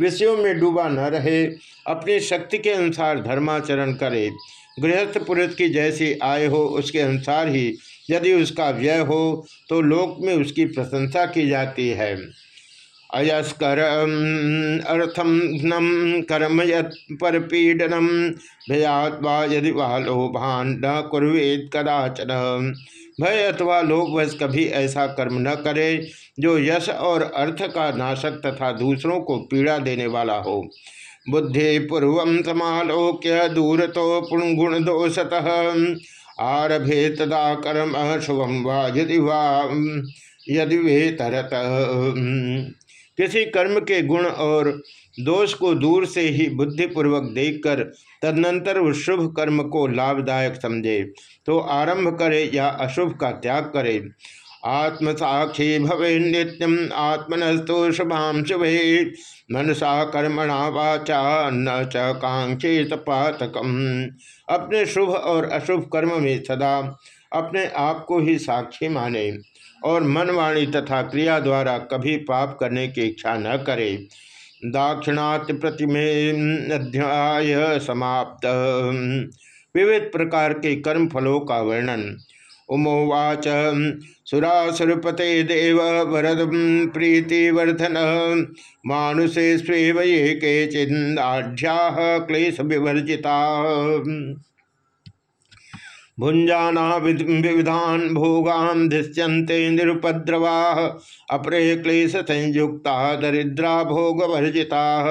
विषयों में डूबा न रहे, अपनी शक्ति के अनुसार धर्माचरण करे। गृहस्थ पुरुष की जैसी आय हो, उसके अनुसार ही यदि उसका व्यय हो तो लोक में उसकी प्रशंसा की जाती है। अयस्कर अर्थम घ्नम कर्म पर पीडनम भयात्वा यदि वह लोभान न कुरेद कदाचन। भय अथवा लोभवश कभी ऐसा कर्म न करे, जो यश और अर्थ का नाशक तथा दूसरों को पीड़ा देने वाला हो। बुद्धि पूर्व समालोक्य दूर तो पुणगुण दोषत। आरभे तदा कर्म शुभम वा यदि वा, यदि वे तरत। किसी कर्म के गुण और दोष को दूर से ही बुद्धिपूर्वक देखकर तदनंतर उस शुभ कर्म को लाभदायक समझे। तो आरंभ करे या अशुभ का त्याग करे। आत्मसाक्षी भवे नित्यम आत्मनस्तु शुभाम शुभे। मनसा कर्मणा वाचा, न च कांक्षित पातकम। अपने शुभ और अशुभ कर्म में सदा अपने आप को ही साक्षी माने। और मनवाणी तथा क्रिया द्वारा कभी पाप करने की इच्छा न करे। दाक्षिणात्य प्रतिमे अध्याय समाप्त। विविध प्रकार के कर्म फलों का वर्णन। उमोवाच सुरासुरपते देव वरद प्रीतिवर्धन। मानुषे स्वेव ये के क्लेश विवर्जिता भुंजाना विविधान भोगान दृश्यंते निरुपद्रवा, अपरे क्लेश संयुक्ता दरिद्रा भोग वर्जिता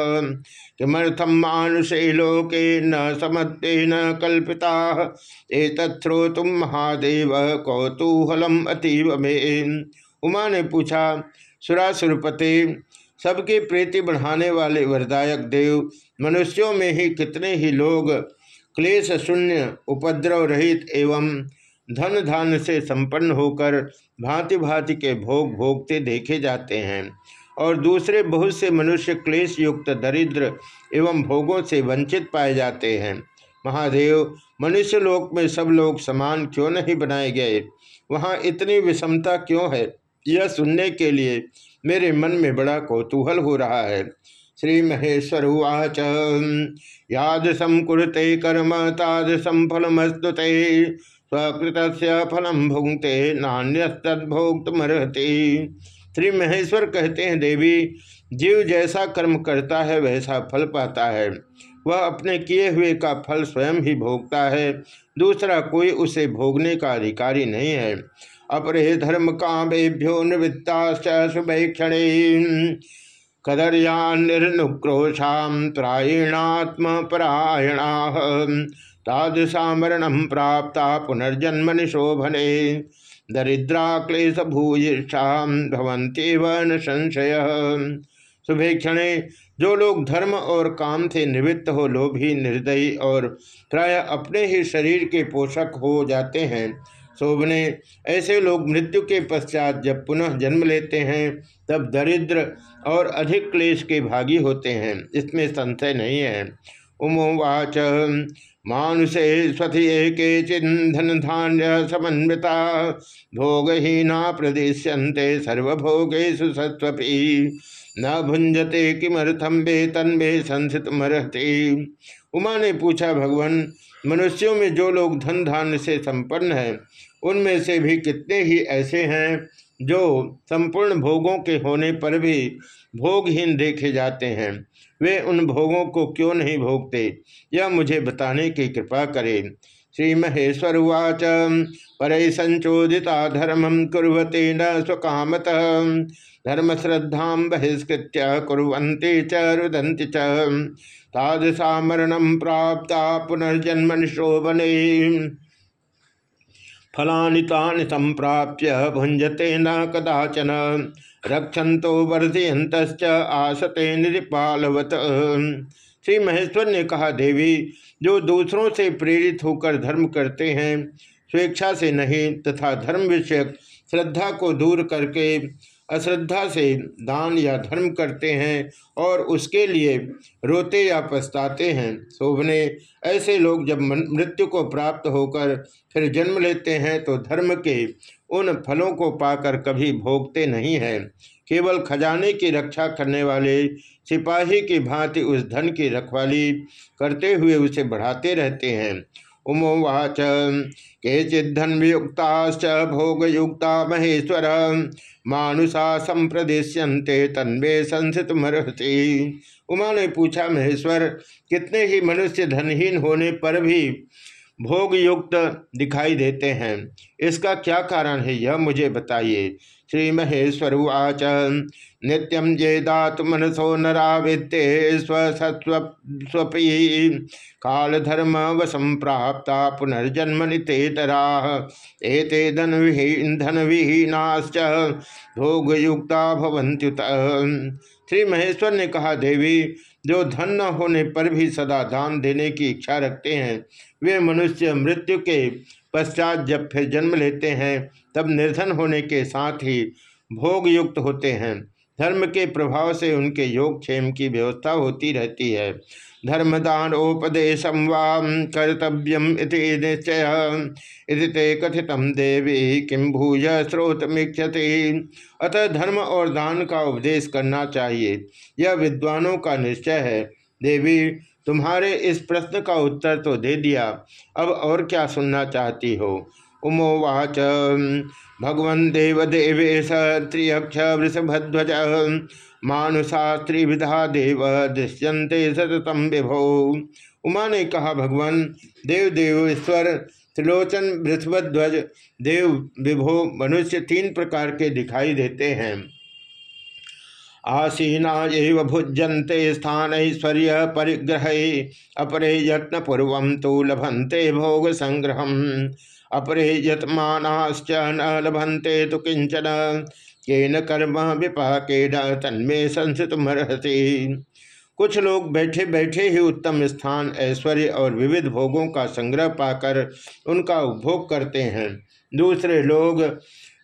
किमर्थम मानुषे लोके न समत्ते न कल्पिता? एतत्रोतुम महादेव कौतूहलम अतीव मे। उमा ने पूछा, सुरासुरपते, सबके प्रीति बढ़ाने वाले वरदायक देव, मनुष्यों में ही कितने ही लोग क्लेश शून्य उपद्रव रहित एवं धन धान से संपन्न होकर भांति भांति के भोग भोगते देखे जाते हैं और दूसरे बहुत से मनुष्य क्लेश युक्त दरिद्र एवं भोगों से वंचित पाए जाते हैं। महादेव, मनुष्य लोक में सब लोग समान क्यों नहीं बनाए गए? वहाँ इतनी विषमता क्यों है? यह सुनने के लिए मेरे मन में बड़ा कौतूहल हो रहा है। श्री महेश्वर उवाच यादृशम कुरते कर्म तादृशम फलमस्तुते स्वकृत फलम भुंगते नान्यस्तभोक्तमर्हति श्री महेश्वर कहते हैं, देवी, जीव जैसा कर्म करता है, वैसा फल पाता है। वह अपने किए हुए का फल स्वयं ही भोगता है। दूसरा कोई उसे भोगने का अधिकारी नहीं है। अपरे धर्म कामेभ्यो निवृत्ता शुभेक्षण। कदरिया निर्नुक्रोशा प्रायणात्म परायणा तादृशा मरणम प्राप्ता पुनर्जन्म निशोभने दरिद्रा क्लेश भूयिषा भवंती वन संशय शुभेक्षण जो लोग धर्म और काम से निवृत्त हो लोभी निर्दयी और प्राय अपने ही शरीर के पोषक हो जाते हैं। शोभने, ऐसे लोग मृत्यु के पश्चात जब पुनः जन्म लेते हैं, तब दरिद्र और अधिक क्लेश के भागी होते हैं। इसमें संशय नहीं है। उमोवाच मानुषे स्वथिये के चिन्धन धान्य समन्विता भोगहीना प्रदेश्यन्ते सर्वभोगेशु सत्वपी न भुंजते किमर्थम बे तन्वे संसित मरहते उमा ने पूछा, भगवान, मनुष्यों में जो लोग धन धान्य से संपन्न हैं, उनमें से भी कितने ही ऐसे हैं? जो संपूर्ण भोगों के होने पर भी भोगहीन देखे जाते हैं। वे उन भोगों को क्यों नहीं भोगते? यह मुझे बताने की कृपा करें। श्री महेश्वर उवाच, पर संचोदिता धर्मम कुरते न स्वकामत धर्म श्रद्धा बहिष्कृत कुरंती च रुदंती चादशा मरणम प्राप्त पुनर्जन्म शोभने। फलानि तानि संप्राप्य भुंजते न कदाचन। रक्षनो वर्धयंत आसते निपालवत श्री महेश्वर ने कहा, देवी, जो दूसरों से प्रेरित होकर धर्म करते हैं, स्वेच्छा से नहीं तथा धर्म विषयक श्रद्धा को दूर करके अश्रद्धा से दान या धर्म करते हैं और उसके लिए रोते या पछताते हैं। शोभने, ऐसे लोग जब मृत्यु को प्राप्त होकर फिर जन्म लेते हैं तो धर्म के उन फलों को पाकर कभी भोगते नहीं हैं। केवल खजाने की रक्षा करने वाले, सिपाही की भांति उस धन की रखवाली करते हुए उसे बढ़ाते रहते हैं। उमोवाच केचिधन वियुक्ताश्च भोगयुक्ता महेश्वर। मानुषा संप्रदेश्यंते तन्वे संसित मरहसी उमा ने पूछा, महेश्वर, कितने ही मनुष्य धनहीन होने पर भी भोग युक्त दिखाई देते हैं? इसका क्या कारण है, यह मुझे बताइए। श्री महेश्वर उवाच नित्यम ये दात मनसो नरावित्ते स्वसत्वपी काल धर्म वसम प्राप्ता पुनर्जन्म नितेतरा एते धन विहीन धन विहीनाश्च भोगयुक्ता भवंत्युत श्री महेश्वर ने कहा, देवी, जो धन न होने पर भी सदा दान देने की इच्छा रखते हैं, वे मनुष्य मृत्यु के पश्चात जब फिर जन्म लेते हैं तब निर्धन होने के साथ ही भोग युक्त होते हैं। धर्म के प्रभाव से उनके योग क्षेम की व्यवस्था होती रहती है। धर्मदानोपदेशम वाम कर्तव्यम निश्चय। कथित देवी किम भूय स्रोतमीक्षते। अतः धर्म और दान का उपदेश करना चाहिए। यह विद्वानों का निश्चय है। देवी, तुम्हारे इस प्रश्न का उत्तर तो दे दिया। अब और क्या सुनना चाहती हो? उमोवाच। भगवन त्रियक्ष वृषभध्वज। मानुषास्त्री विधा देव दृश्यंते सततम विभो। उमा ने कहा, भगवान देव देवेश्वर त्रिलोचन वृषभध्वज, देव विभो मनुष्य तीन प्रकार के दिखाई देते हैं। आसीना एव स्थान ऐश्वर्य परिग्रह, अपरे यत्न पूर्व तो लभंते भोग संग्रह अपरे यतमानाश्च न लभंते तो किंचन केन कर्म विपाकेन तन्मे संसितमर्हति कुछ लोग बैठे बैठे ही उत्तम स्थान, ऐश्वर्य और विविध भोगों का संग्रह पाकर उनका उपभोग करते हैं। दूसरे लोग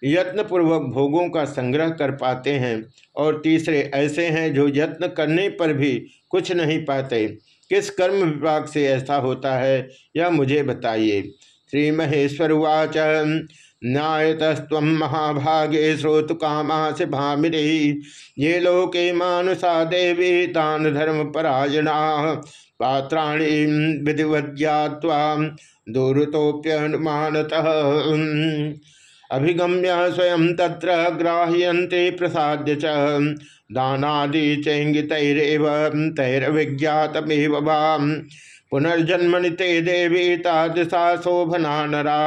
यत्नपूर्वक भोगों का संग्रह कर पाते हैं और तीसरे ऐसे हैं जो यत्न करने पर भी कुछ नहीं पाते। किस कर्म विभाग से ऐसा होता है, यह मुझे बताइए। श्री महेश्वर वाच न्यायतस्व महाभागे श्रोत कामास भामिरे ये लोके मानुषा देवी दान धर्म परायणा पात्राणी विधिवज्ञावा दूरतोप्यनुमानतः। अभिगम्य स्वयं तत्र ग्राह्यन्ते प्रसाद्य च। दानादि चैंगितरव तैर्विज्ञातमेव वाम। पुनर्जन्मनि ते देवी तादृशा शोभना नरा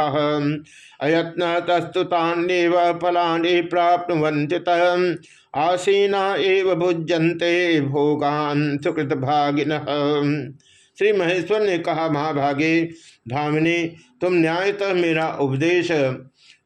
अयत्न तस्तुतान्यव फलानि प्राप्नुवन्त्युत आसीना एव भुजन्ते भोगान सुकृत भागिन श्री महेश्वर ने कहा, महाभागे, धामिनी, तुम न्यायतः मेरा उपदेश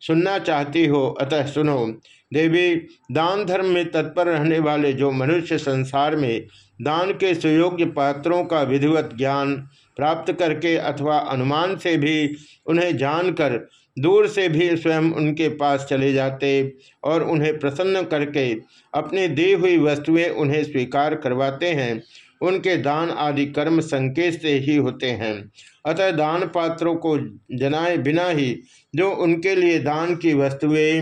सुनना चाहती हो। अतः सुनो, देवी, दान धर्म में तत्पर रहने वाले जो मनुष्य संसार में दान के सुयोग्य पात्रों का विधिवत ज्ञान प्राप्त करके अथवा अनुमान से भी उन्हें जानकर दूर से भी स्वयं उनके पास चले जाते और उन्हें प्रसन्न करके अपनी दी हुई वस्तुएँ उन्हें स्वीकार करवाते हैं, उनके दान आदि कर्म संकेत से ही होते हैं। अतः दान पात्रों को जनाए बिना ही जो उनके लिए दान की वस्तुएँ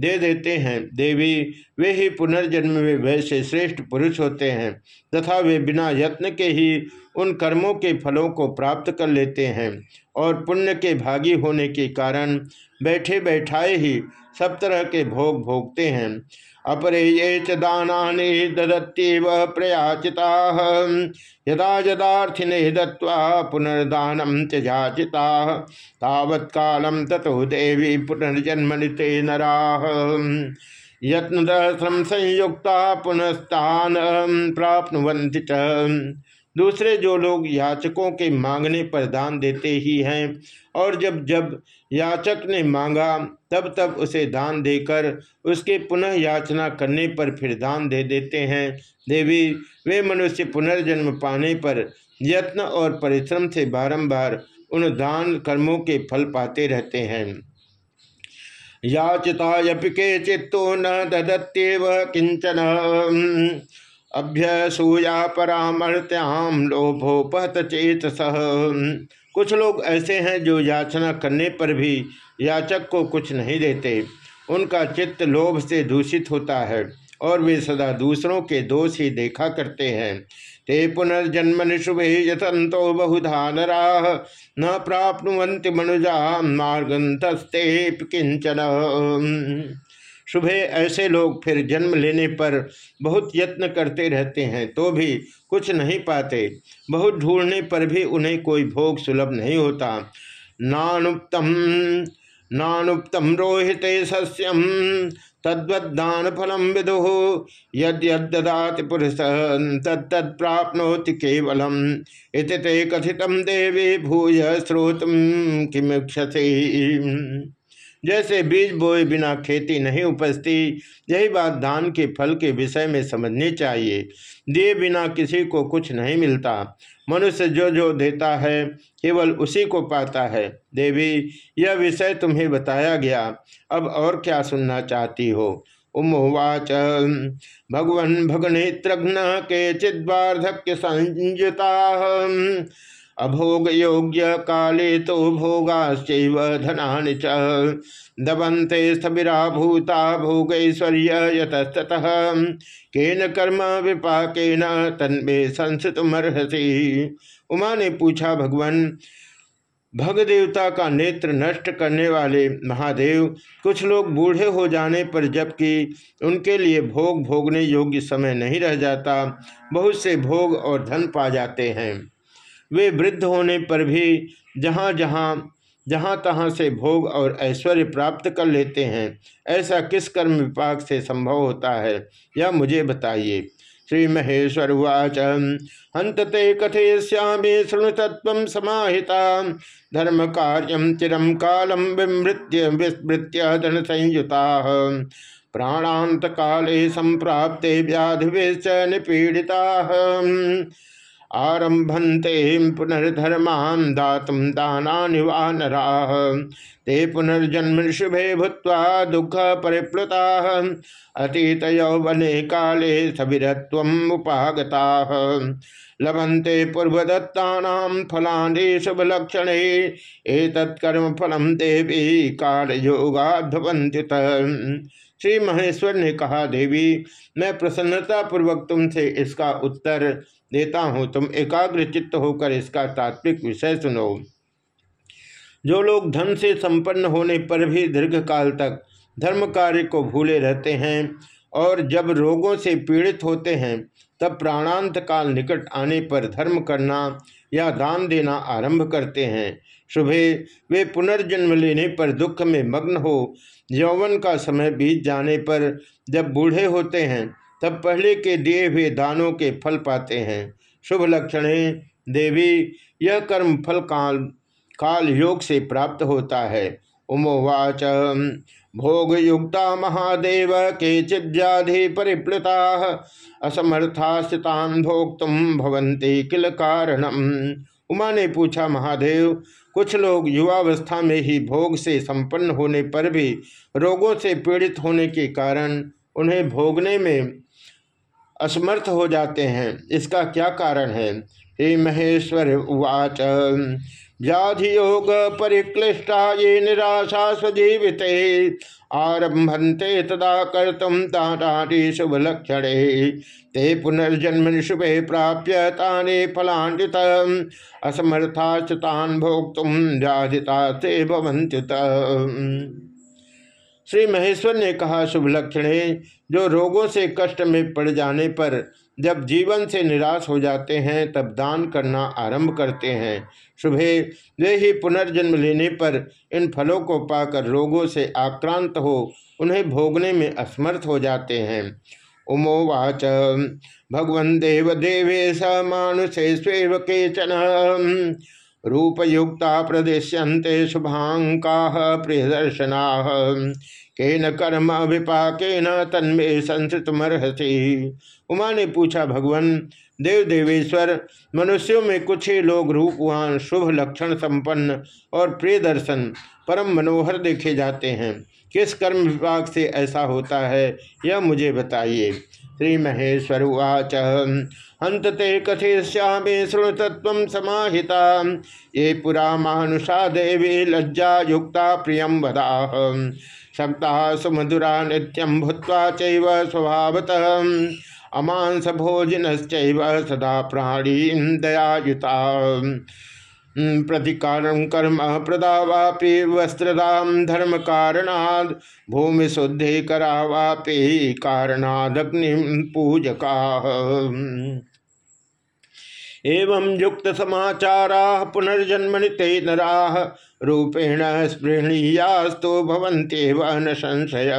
दे देते हैं। देवी, वे ही पुनर्जन्म में वैसे श्रेष्ठ पुरुष होते हैं तथा वे बिना यत्न के ही उन कर्मों के फलों को प्राप्त कर लेते हैं और पुण्य के भागी होने के कारण बैठे बैठाए ही सब तरह के भोग भोगते हैं। अपरे ये च दानानि ददत्येव प्रयाचिता। यदा यदार्थिने दत्वा पुनर्दान त्यजाचिता तावत् कालम ततो देवी पुनर्जन्मनिते नरा। यत्न संयुक्ता पुनस्तान प्राप्नुवंति दूसरे जो लोग याचकों के मांगने पर दान देते ही हैं, और जब जब याचक ने मांगा, तब तब उसे दान देकर उसके पुनः याचना करने पर फिर दान दे देते हैं। देवी, वे मनुष्य पुनर्जन्म पाने पर यत्न और परिश्रम से बारंबार उन दान कर्मों के फल पाते रहते हैं। याचिता के चित्तो न ददत्येव किंचन। अभ्यसूया परामर्त्याम लोभोपहत चेत सह कुछ लोग ऐसे हैं जो याचना करने पर भी याचक को कुछ नहीं देते। उनका चित्त लोभ से दूषित होता है और वे सदा दूसरों के दोष ही देखा करते हैं। ते पुनर्जन्म शुभे यथंतो बहुधा नरा, न प्राप्त मनुजा मार्गंतस्ते किंचन शुभे ऐसे लोग फिर जन्म लेने पर बहुत यत्न करते रहते हैं तो भी कुछ नहीं पाते। बहुत ढूँढने पर भी उन्हें कोई भोग सुलभ नहीं होता। नानुक्तम नानुक्तम रोहित सस्यम तद्वदान फलम विदु यद्यदाति पुरुष तत्प्राप्नोति केवलम। इति कथित देवी भूय श्रोत किमुक्षसे जैसे बीज बोए बिना खेती नहीं उपजती, यही बात धान के फल के विषय में समझनी चाहिए। दिए बिना किसी को कुछ नहीं मिलता। मनुष्य जो जो देता है, केवल उसी को पाता है। देवी, यह विषय तुम्हें बताया गया। अब और क्या सुनना चाहती हो? उमोवाच भगवन भगनेत्रघ्न के चिद्वार्धक्य संयुता अभोग योग्य काले तो भोगाश्चैव धनानि च। दबंते स्थविरा भूता भोगैश्वर्य यतस्ततः। केन कर्म विपाकेन तन्मे संस्कृतमर्हसी उमा ने पूछा, भगवान भग देवता का नेत्र नष्ट करने वाले महादेव, कुछ लोग बूढ़े हो जाने पर जबकि उनके लिए भोग भोगने योग्य समय नहीं रह जाता, बहुत से भोग और धन पा जाते हैं। वे वृद्ध होने पर भी जहाँ जहाँ जहाँ तहाँ से भोग और ऐश्वर्य प्राप्त कर लेते हैं, ऐसा किस कर्म विपाक से संभव होता है, यह मुझे बताइए। श्री महेश्वर उवाच हंतते कथयश्यामी शृणु तत्व समाहिता धर्म कार्यम चिरम कालम विमृत्य विस्मृत्य धन संयुता प्राणांत काले संप्राप्ते व्याधि निपीड़िता। आरंभन्ते पुनर्धर्मान दातुम दाना नरा ते पुनर्जन्म शुभे भूत्वा दुख परिप्लुता अतीत यौवने काले सविरत्वमुपागता लभंते पूर्वदत्ता फलानि शुभलक्षण एतत्कर्म फलम देवी काल श्री महेश्वर ने कहा, देवी, मैं प्रसन्नता पूर्वक तुमसे इसका उत्तर देता हूँ। तुम एकाग्र चित्त होकर इसका तात्विक विषय सुनो। जो लोग धन से संपन्न होने पर भी दीर्घ काल तक धर्म कार्य को भूले रहते हैं और जब रोगों से पीड़ित होते हैं, तब प्राणांत काल निकट आने पर धर्म करना या दान देना आरंभ करते हैं। सुबह वे पुनर्जन्म लेने पर दुख में मग्न हो, यौवन का समय बीत जाने पर जब बूढ़े होते हैं तब पहले के दिए हुए दानों के फल पाते हैं। शुभ लक्षण देवी, यह कर्म फल काल काल योग से प्राप्त होता है। उमोवाच भोग युक्ता महादेव के चिद्याधि परिप्लुता असमर्था स्थितान भोक्तुम भवंती किल कारणम। उमा ने पूछा, महादेव, कुछ लोग युवावस्था में ही भोग से संपन्न होने पर भी रोगों से पीड़ित होने के कारण उन्हें भोगने में असमर्थ हो जाते हैं। इसका क्या कारण है? हे महेश्वर, उवाच। व्याधि योग परिक्लिष्टा ये निराशा स्वजीवित। आरभंते तदा कर्तुम तानी शुभ लक्षण ते पुनर्जन्म शुभे प्राप्य ताने फलान्वित। असमर्थाश्चान भोक्तुम व्याधिता से भवंत्युत श्री महेश्वर ने कहा, शुभ लक्षण, जो रोगों से कष्ट में पड़ जाने पर जब जीवन से निराश हो जाते हैं, तब दान करना आरंभ करते हैं। शुभे, वे ही पुनर्जन्म लेने पर इन फलों को पाकर रोगों से आक्रांत हो, उन्हें भोगने में असमर्थ हो जाते हैं। उमोवाच भगवन देव देवेश मानुषे स्वेव केचन। रूपयुक्ता प्रदेश्यंते शुभांका प्रियदर्शना। केन कर्म विपाकेन तन्मे संस्कृतमर्हसी। उमा ने पूछा, भगवान देव देवेश्वर मनुष्यों में कुछ ही लोग रूपवान, शुभ लक्षण संपन्न और प्रिय दर्शन परम मनोहर देखे जाते हैं। किस कर्म विभाग से ऐसा होता है, यह मुझे बताइए। श्री महेश्वर उवाच। हंत ते कथिष्यामे शृणु तत्व समाहिता। ये पुरा मानुषा देवी लज्जा युक्ता प्रियम वदा। शक्ता सुमधुरा नित्यम भूत्वा चैव स्वभावतः। अमांस भोजन सदा प्राणी दयायुता। प्रतिकारम कर्म प्रदावापि वस्त्रदाम धर्म कारणाद भूमि शुद्धि करावापि कारणादग्नि पूजका। एवं युक्त समाचारा पुनर्जन्मनि ते नरा, रूपेण स्पृहणीयास्तु भवन्त्येव न संशय।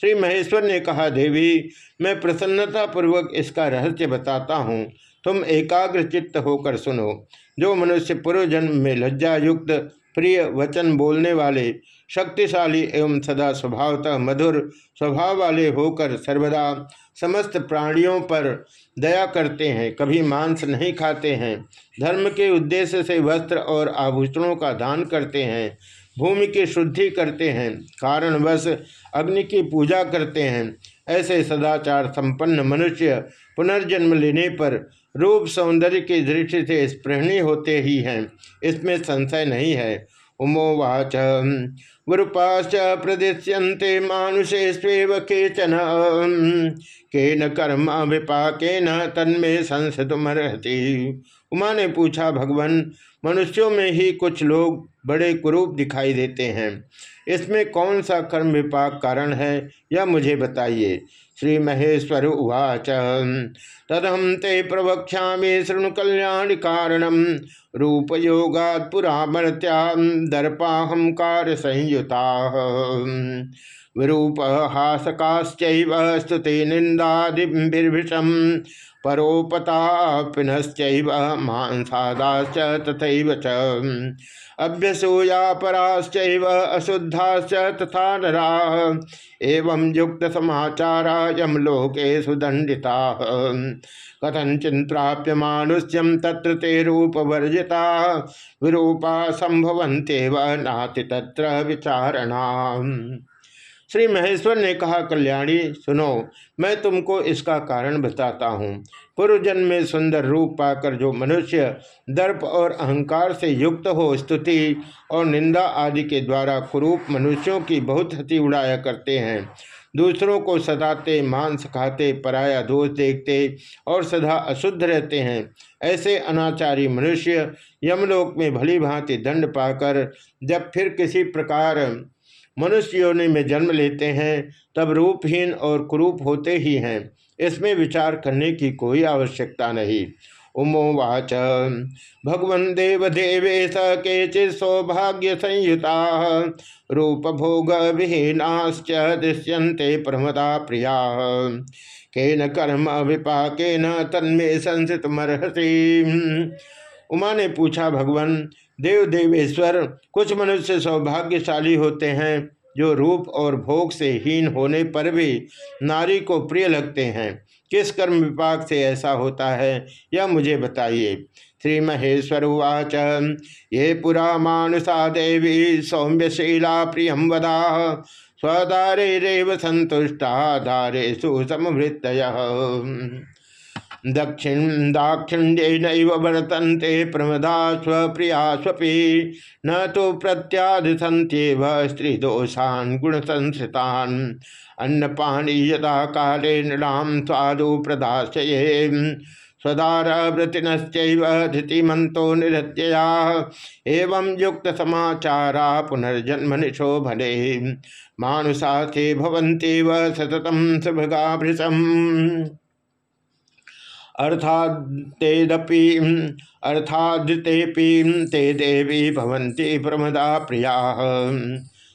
श्री महेश्वर ने कहा, देवी, मैं प्रसन्नता पूर्वक इसका रहस्य बताता हूँ। तुम एकाग्र चित्त होकर सुनो। जो मनुष्य पूर्व जन्म में लज्जा युक्त प्रिय वचन बोलने वाले, शक्तिशाली एवं सदा स्वभावतः मधुर स्वभाव वाले होकर सर्वदा समस्त प्राणियों पर दया करते हैं, कभी मांस नहीं खाते हैं, धर्म के उद्देश्य से वस्त्र और आभूषणों का दान करते हैं, भूमि की शुद्धि करते हैं, कारणवश अग्नि की पूजा करते हैं, ऐसे सदाचार संपन्न मनुष्य पुनर्जन्म लेने पर रूप सौंदर्य की दृष्टि से स्पृहणी होते ही हैं। इसमें संशय नहीं है। उमोवाच। गुरुपाश्च प्रदिश्यन्ते मानुषे स्वेव केचन। केन कर्म विपाकेन तन्मे संसतुमर्हति उमा ने पूछा, भगवान, मनुष्यों में ही कुछ लोग बड़े कुरूप दिखाई देते हैं। इसमें कौन सा कर्म विपाक कारण है, यह मुझे बताइए। श्री महेश्वर उवाच। तदहम ते प्रवक्षा शृणु कल्याण कारणम रूप योगात पुरामर्त्या दर्पाहंकार संयुता विरूप हासकाश्च स्तुति निंदादिर्भिषम परोपतापिनश्च मांसादाश्च तथैव च। अभ्यसूयापराश्चैव, अशुद्धाश्च तथा नरा। एवं युक्त समाचारा यम लोके सुदंडिता कथंचिन प्राप्य मानुष्यम तत्र ते रूपवर्जिता। विरूपा संभवंते नाति तत्र विचारणा। श्री महेश्वर ने कहा, कल्याणी, सुनो, मैं तुमको इसका कारण बताता हूँ। पूर्व जन्म में सुंदर रूप पाकर जो मनुष्य दर्प और अहंकार से युक्त हो, स्तुति और निंदा आदि के द्वारा कुरूप मनुष्यों की बहुत हँसी उड़ाया करते हैं। दूसरों को सताते, मांस खाते, पराया दोष देखते और सदा अशुद्ध रहते हैं। ऐसे अनाचारी मनुष्य यमलोक में भली भांति दंड पाकर जब फिर किसी प्रकार मनुष्य योनि में जन्म लेते हैं, तब रूपहीन और कुरूप होते ही हैं। इसमें विचार करने की कोई आवश्यकता नहीं। उमोवाच। भगवन देव देवेश के सौभाग्य संयुता रूप भोग विहीनाश्च दृश्यंते प्रमदा प्रिया। केन कर्म विपाकेन तन्मे संसित मरहसी उमा ने पूछा, भगवान देव देवेश्वर कुछ मनुष्य सौभाग्यशाली होते हैं? जो रूप और भोग से हीन होने पर भी नारी को प्रिय लगते हैं। किस कर्म विपाक से ऐसा होता है, यह मुझे बताइए। श्री महेश्वर उवाच, ये पुरा मानसा देवी सौम्यशीला प्रियम वदा। स्वदारे रेव संतुष्टा दारे सुसमृत दक्षिण दाक्षिण्य वर्तन्ते प्रमदा स्वप्रिया स्वपि न तो प्रत्यादिशंत्यव स्त्रीदोषान् गुणसंसृतान् अन्नपाणी यदा काले नृणाम स्वादु प्रदाशये स्वदारव्रतिनश्चैव धृतिमन्तो निरत्यया। एवं युक्त समाचारा पुनर्जन्मनि शोभने मानुषा से भवन्त्येव सततं सुभगाभृशम्। अर्थातेदपि अर्थादितेपि ते देवी भवंती प्रमदा प्रिया।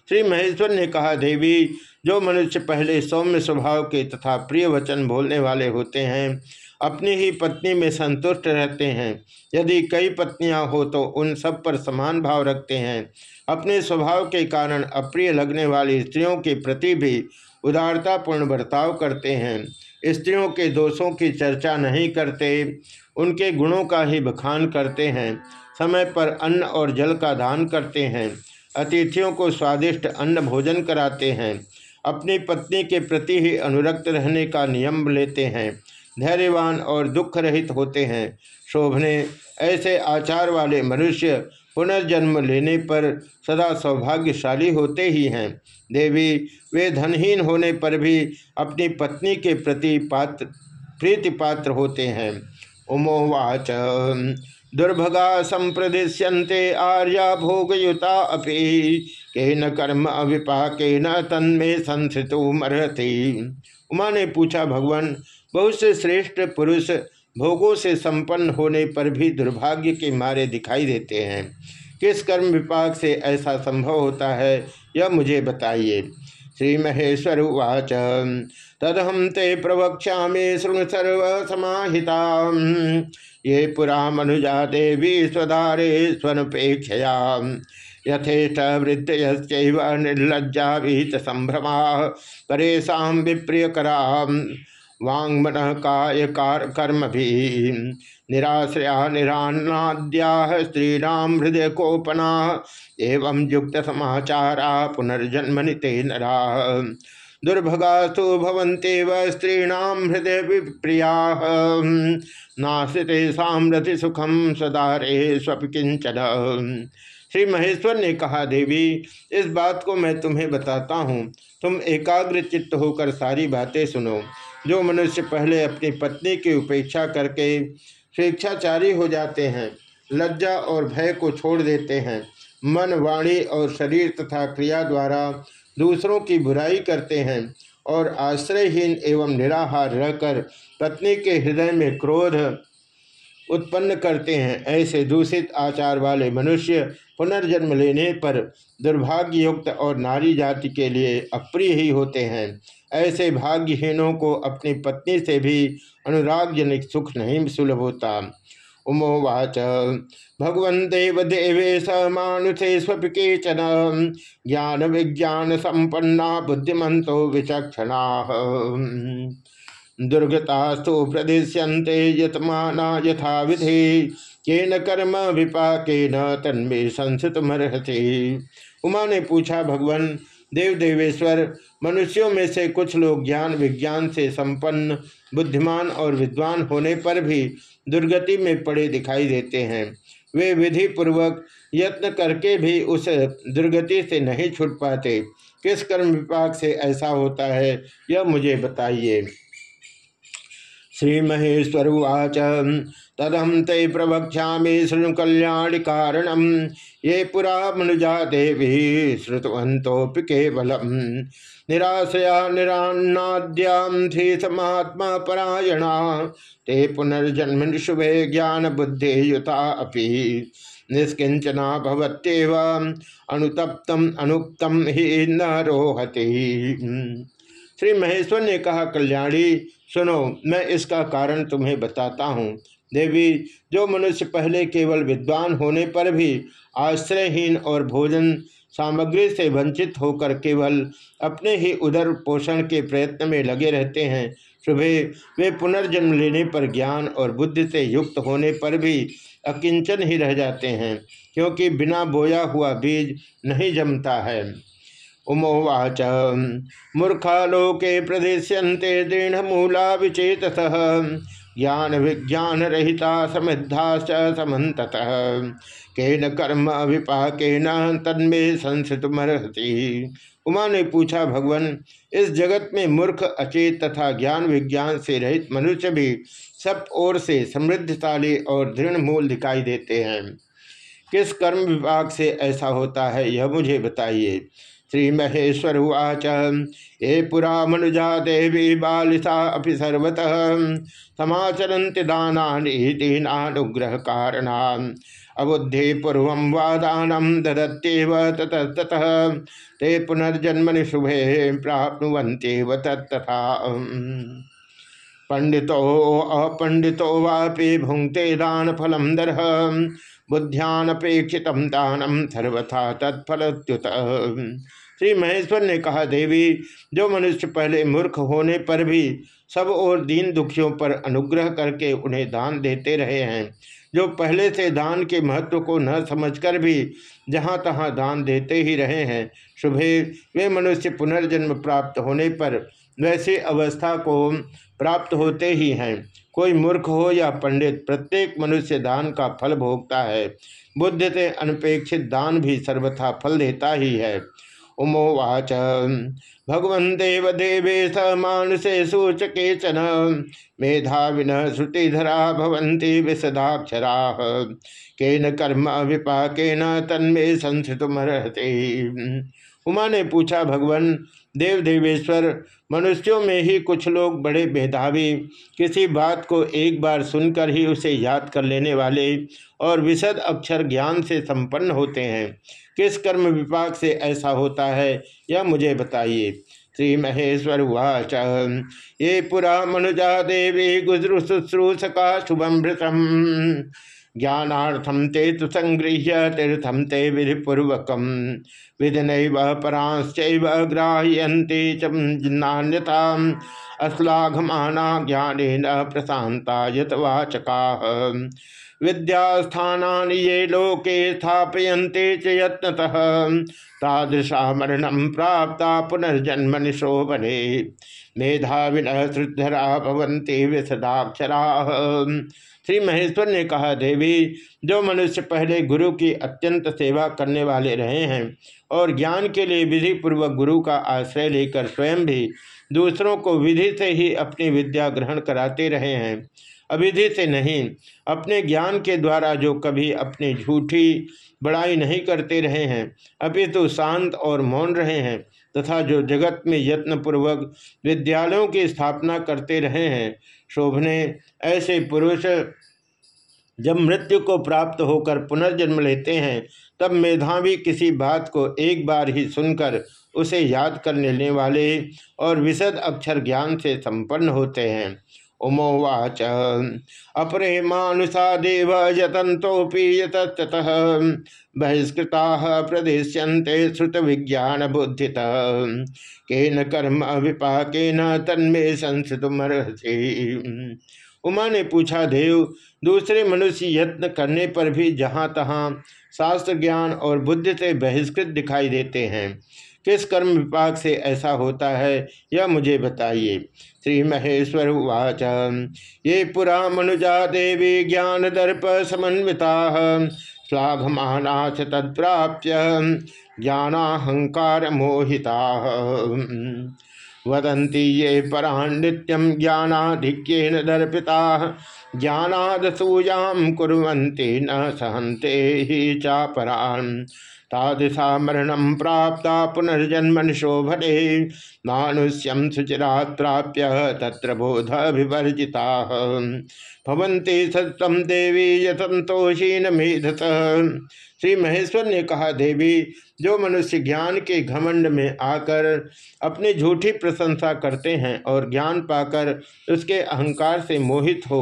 श्री महेश्वर ने कहा, देवी, जो मनुष्य पहले सौम्य स्वभाव के तथा प्रिय वचन बोलने वाले होते हैं, अपनी ही पत्नी में संतुष्ट रहते हैं। यदि कई पत्नियाँ हो तो उन सब पर समान भाव रखते हैं। अपने स्वभाव के कारण अप्रिय लगने वाली स्त्रियों के प्रति भी उदारतापूर्ण बर्ताव करते हैं। स्त्रियों के दोषों की चर्चा नहीं करते, उनके गुणों का ही बखान करते हैं, समय पर अन्न और जल का दान करते हैं, अतिथियों को स्वादिष्ट अन्न भोजन कराते हैं, अपनी पत्नी के प्रति ही अनुरक्त रहने का नियम लेते हैं, धैर्यवान और दुख रहित होते हैं, शोभने, ऐसे आचार वाले मनुष्य पुनर्जन्म लेने पर सदा सौभाग्यशाली होते ही हैं। देवी, वे धनहीन होने पर भी अपनी पत्नी के प्रति पात्र प्रीति पात्र होते हैं। उमोवाच, दुर्भगा संप्रदिश्यंते आर्या भोगयुता के न कर्म अविपाके न तन्मे मरती उमा ने पूछा, भगवान, बहुत से श्रेष्ठ पुरुष भोगों से संपन्न होने पर भी दुर्भाग्य के मारे दिखाई देते हैं। किस कर्म विपाक से ऐसा संभव होता है, यह मुझे बताइए। श्री महेश्वर उवाच। तदहम ते प्रवक्षा शृणु समाहिता ये पुरा मनुजा देवी स्वधारे स्वनुपेक्षया। यथेष्ट वृत्तयश्चैव निर्लज्जा विहित संभ्रमा परेशा विप्रियकरा वाङ्मन काय कर्म भी निराश्रया निरान्नाद्या स्त्रीणाम हृदय कोपना एवं युक्त समाचारा पुनर्जन्मनि ते नरा। दुर्भगास्तु भवन्तेव स्त्रीणाम हृदय विप्रिया। नास्ते साम्रति सुखम सदारे स्वप किंचन श्री महेश्वर ने कहा, देवी, इस बात को मैं तुम्हें बताता हूँ। तुम एकाग्र चित्त होकर सारी बातें सुनो। जो मनुष्य पहले अपनी पत्नी की उपेक्षा करके स्वेच्छाचारी हो जाते हैं, लज्जा और भय को छोड़ देते हैं, मन, वाणी और शरीर तथा क्रिया द्वारा दूसरों की बुराई करते हैं और आश्रयहीन एवं निराहार रहकर पत्नी के हृदय में क्रोध उत्पन्न करते हैं। ऐसे दूषित आचार वाले मनुष्य पुनर्जन्म लेने पर दुर्भाग्ययुक्त और नारी जाति के लिए अप्रिय ही होते हैं। ऐसे भाग्यहीनों को अपनी पत्नी से भी अनुरागजनिक सुख नहीं सुलभ होता। उमोवाच भगवन देव देवे स मानुषे स्वपि केचन ज्ञान विज्ञान संपन्ना बुद्धिमंतो विचक्षणा। दुर्गतास्तु प्रदिश्यन्ते यतमाना यथा विधि केन कर्म विपाकेन तन्मे संसितमर्हति उमा ने पूछा, भगवान देव देवेश्वर मनुष्यों में से कुछ लोग ज्ञान, विज्ञान से संपन्न, बुद्धिमान और विद्वान होने पर भी दुर्गति में पड़े दिखाई देते हैं। वे विधि पूर्वक यत्न करके भी उस दुर्गति से नहीं छूट पाते। किस कर्म विपाक से ऐसा होता है, यह मुझे बताइए। श्री महेश्वर उवाच। तदम ते प्रवक्षा शृणु कल्याण कारणम ये पुरा मनुजा देवी श्रुतवंतोपि केवलम निराशया निरान्नाद्याम समात्मा परायणा। ते पुनर्जन्म शुभे ज्ञान बुद्धि युता अपि। निष्किंचना भवत्येव। अनुतप्तम अनुक्तम ही न रोहती। श्री महेश्वर ने कहा, कल्याणी, सुनो, मैं इसका कारण तुम्हें बताता हूँ। देवी, जो मनुष्य पहले केवल विद्वान होने पर भी आश्रयहीन और भोजन सामग्री से वंचित होकर केवल अपने ही उदर पोषण के प्रयत्न में लगे रहते हैं सुबह वे पुनर्जन्म लेने पर ज्ञान और बुद्धि से युक्त होने पर भी अकिंचन ही रह जाते हैं, क्योंकि बिना बोया हुआ बीज नहीं जमता है। उमोवाच मूर्खालोके प्रदेश्यन्ते दृढ़मूला विचेत ज्ञान विज्ञान रहिता समृद्धा समत केन कर्म विपाकेन तन्मे संसितमर्हति। उमा ने पूछा, भगवान, इस जगत में मूर्ख, अचेत तथा ज्ञान विज्ञान से रहित मनुष्य भी सब ओर से समृद्धशाली और दृढ़ मूल दिखाई देते हैं। किस कर्म विभाग से ऐसा होता है, यह मुझे बताइए। श्री महेश्वर उवाच। ये पुरा मनुजा देवी बालिसा अभी सर्वतः समाचरन्ति दानानि दीनानुग्रह कारणा अबुद्धि पूर्व वादानम ददत्येव ततस्तः ते पुनर्जन्मनि शुभे प्राप्नुवन्त्येव तत्तथा। पंडितो अपंडितो वापि भुंक्ते दान फलम दर्ह बुद्ध्यानपेक्षित दानम सर्वथा तत्फलत्युत श्री महेश्वर ने कहा, देवी, जो मनुष्य पहले मूर्ख होने पर भी सब और दीन दुखियों पर अनुग्रह करके उन्हें दान देते रहे हैं, जो पहले से दान के महत्व को न समझकर भी जहाँ तहाँ दान देते ही रहे हैं सुबह वे मनुष्य पुनर्जन्म प्राप्त होने पर वैसी अवस्था को प्राप्त होते ही हैं। कोई मूर्ख हो या पंडित, प्रत्येक मनुष्य दान का फल भोगता है। बुद्ध से अनपेक्षित दान भी सर्वथा फल देता ही है। उमोवाच। भगवन देव देवे स मानसे सूचके चन मेधाविन श्रुतिधरा भवंती विशदाक्षरा। केन कर्म विपाकेन तन्मे संस्थितमर्हते। उमा ने पूछा, भगवान देव देवेश्वर मनुष्यों में ही कुछ लोग बड़े मेधावी, किसी बात को एक बार सुनकर ही उसे याद कर लेने वाले और विशद अक्षर ज्ञान से संपन्न होते हैं। किस कर्म विपाक से ऐसा होता है, यह मुझे बताइए। श्री महेश्वर उवाच, ये पुरा मनुजा देवी गुजरु शुश्रूषका शुभम भृतम। ज्ञानार्थम ते तो संगृह्य तीर्थम ते विधिपूर्वक विधि परांश्च ग्राह्यन्ते नान्यता अश्लाघमाना ज्ञान प्रशांता यतवाचका विद्यास्थानानि ये लोके स्थापयन्ते च यत्नतः। तादृशा मरणं प्राप्ता पुनर्जन्मनि शोभने। मेधाविनः श्रुद्धरा श्री महेश्वर ने कहा, देवी, जो मनुष्य पहले गुरु की अत्यंत सेवा करने वाले रहे हैं और ज्ञान के लिए विधि पूर्वक गुरु का आश्रय लेकर स्वयं भी दूसरों को विधि से ही अपनी विद्या ग्रहण कराते रहे हैं, अविधि से नहीं, अपने ज्ञान के द्वारा जो कभी अपनी झूठी बड़ाई नहीं करते रहे हैं अभी तो शांत और मौन रहे हैं तथा जो जगत में यत्नपूर्वक विद्यालयों की स्थापना करते रहे हैं, शोभने ऐसे पुरुष जब मृत्यु को प्राप्त होकर पुनर्जन्म लेते हैं, तब मेधावी किसी बात को एक बार ही सुनकर उसे याद कर लेने वाले और विशद अक्षर ज्ञान से संपन्न होते हैं। उमोवाच। अपरे मानुषा देव यतंतोपि यतः बहिष्कृता प्रदेश्यंते श्रुत विज्ञान बुद्धित केन कर्म विपाकेन तन्मे संस्कृतमर्हसी उमा ने पूछा, देव, दूसरे मनुष्य यत्न करने पर भी जहाँ तहाँ शास्त्र ज्ञान और बुद्धि से बहिष्कृत दिखाई देते हैं किस कर्म विपाक से ऐसा होता है, यह मुझे बताइए। श्री महेश्वर उवाच। ये पुरा मनुजा देवी ज्ञान दर्प समन्विता श्लाघमाना तत्प्राप्य ज्ञानाहंकार मोहिता। वदंती ये पराण्डित्यम ज्ञानाधिक्येन दर्पिता ज्ञानादसूयाम कुरंती न सहंते ही चापरान। तादृशा मरण प्राप्त पुनर्जन्मन शोभने मानुष्यम सुचिरात प्राप्य तत्र बोध विवर्जिता भवंते सतम देवी यतंतोषीन मेधत श्री महेश्वर ने कहा, देवी, जो मनुष्य ज्ञान के घमंड में आकर अपनी झूठी प्रशंसा करते हैं और ज्ञान पाकर उसके अहंकार से मोहित हो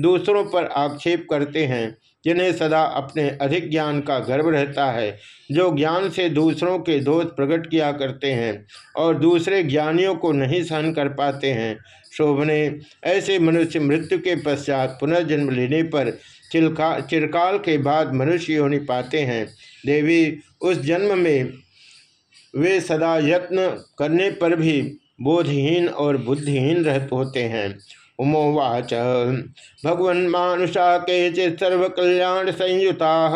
दूसरों पर आक्षेप करते हैं जिन्हें सदा अपने अधिक ज्ञान का गर्व रहता है, जो ज्ञान से दूसरों के दोष प्रकट किया करते हैं और दूसरे ज्ञानियों को नहीं सहन कर पाते हैं। शोभने, ऐसे मनुष्य मृत्यु के पश्चात पुनर्जन्म लेने पर चिलका, चिरकाल के बाद मनुष्य होने पाते हैं। देवी, उस जन्म में वे सदा यत्न करने पर भी बोधहीन और बुद्धिहीन रहते होते हैं। उमोवाच। भगवन मानुषा के सर्वकल्याण संयुता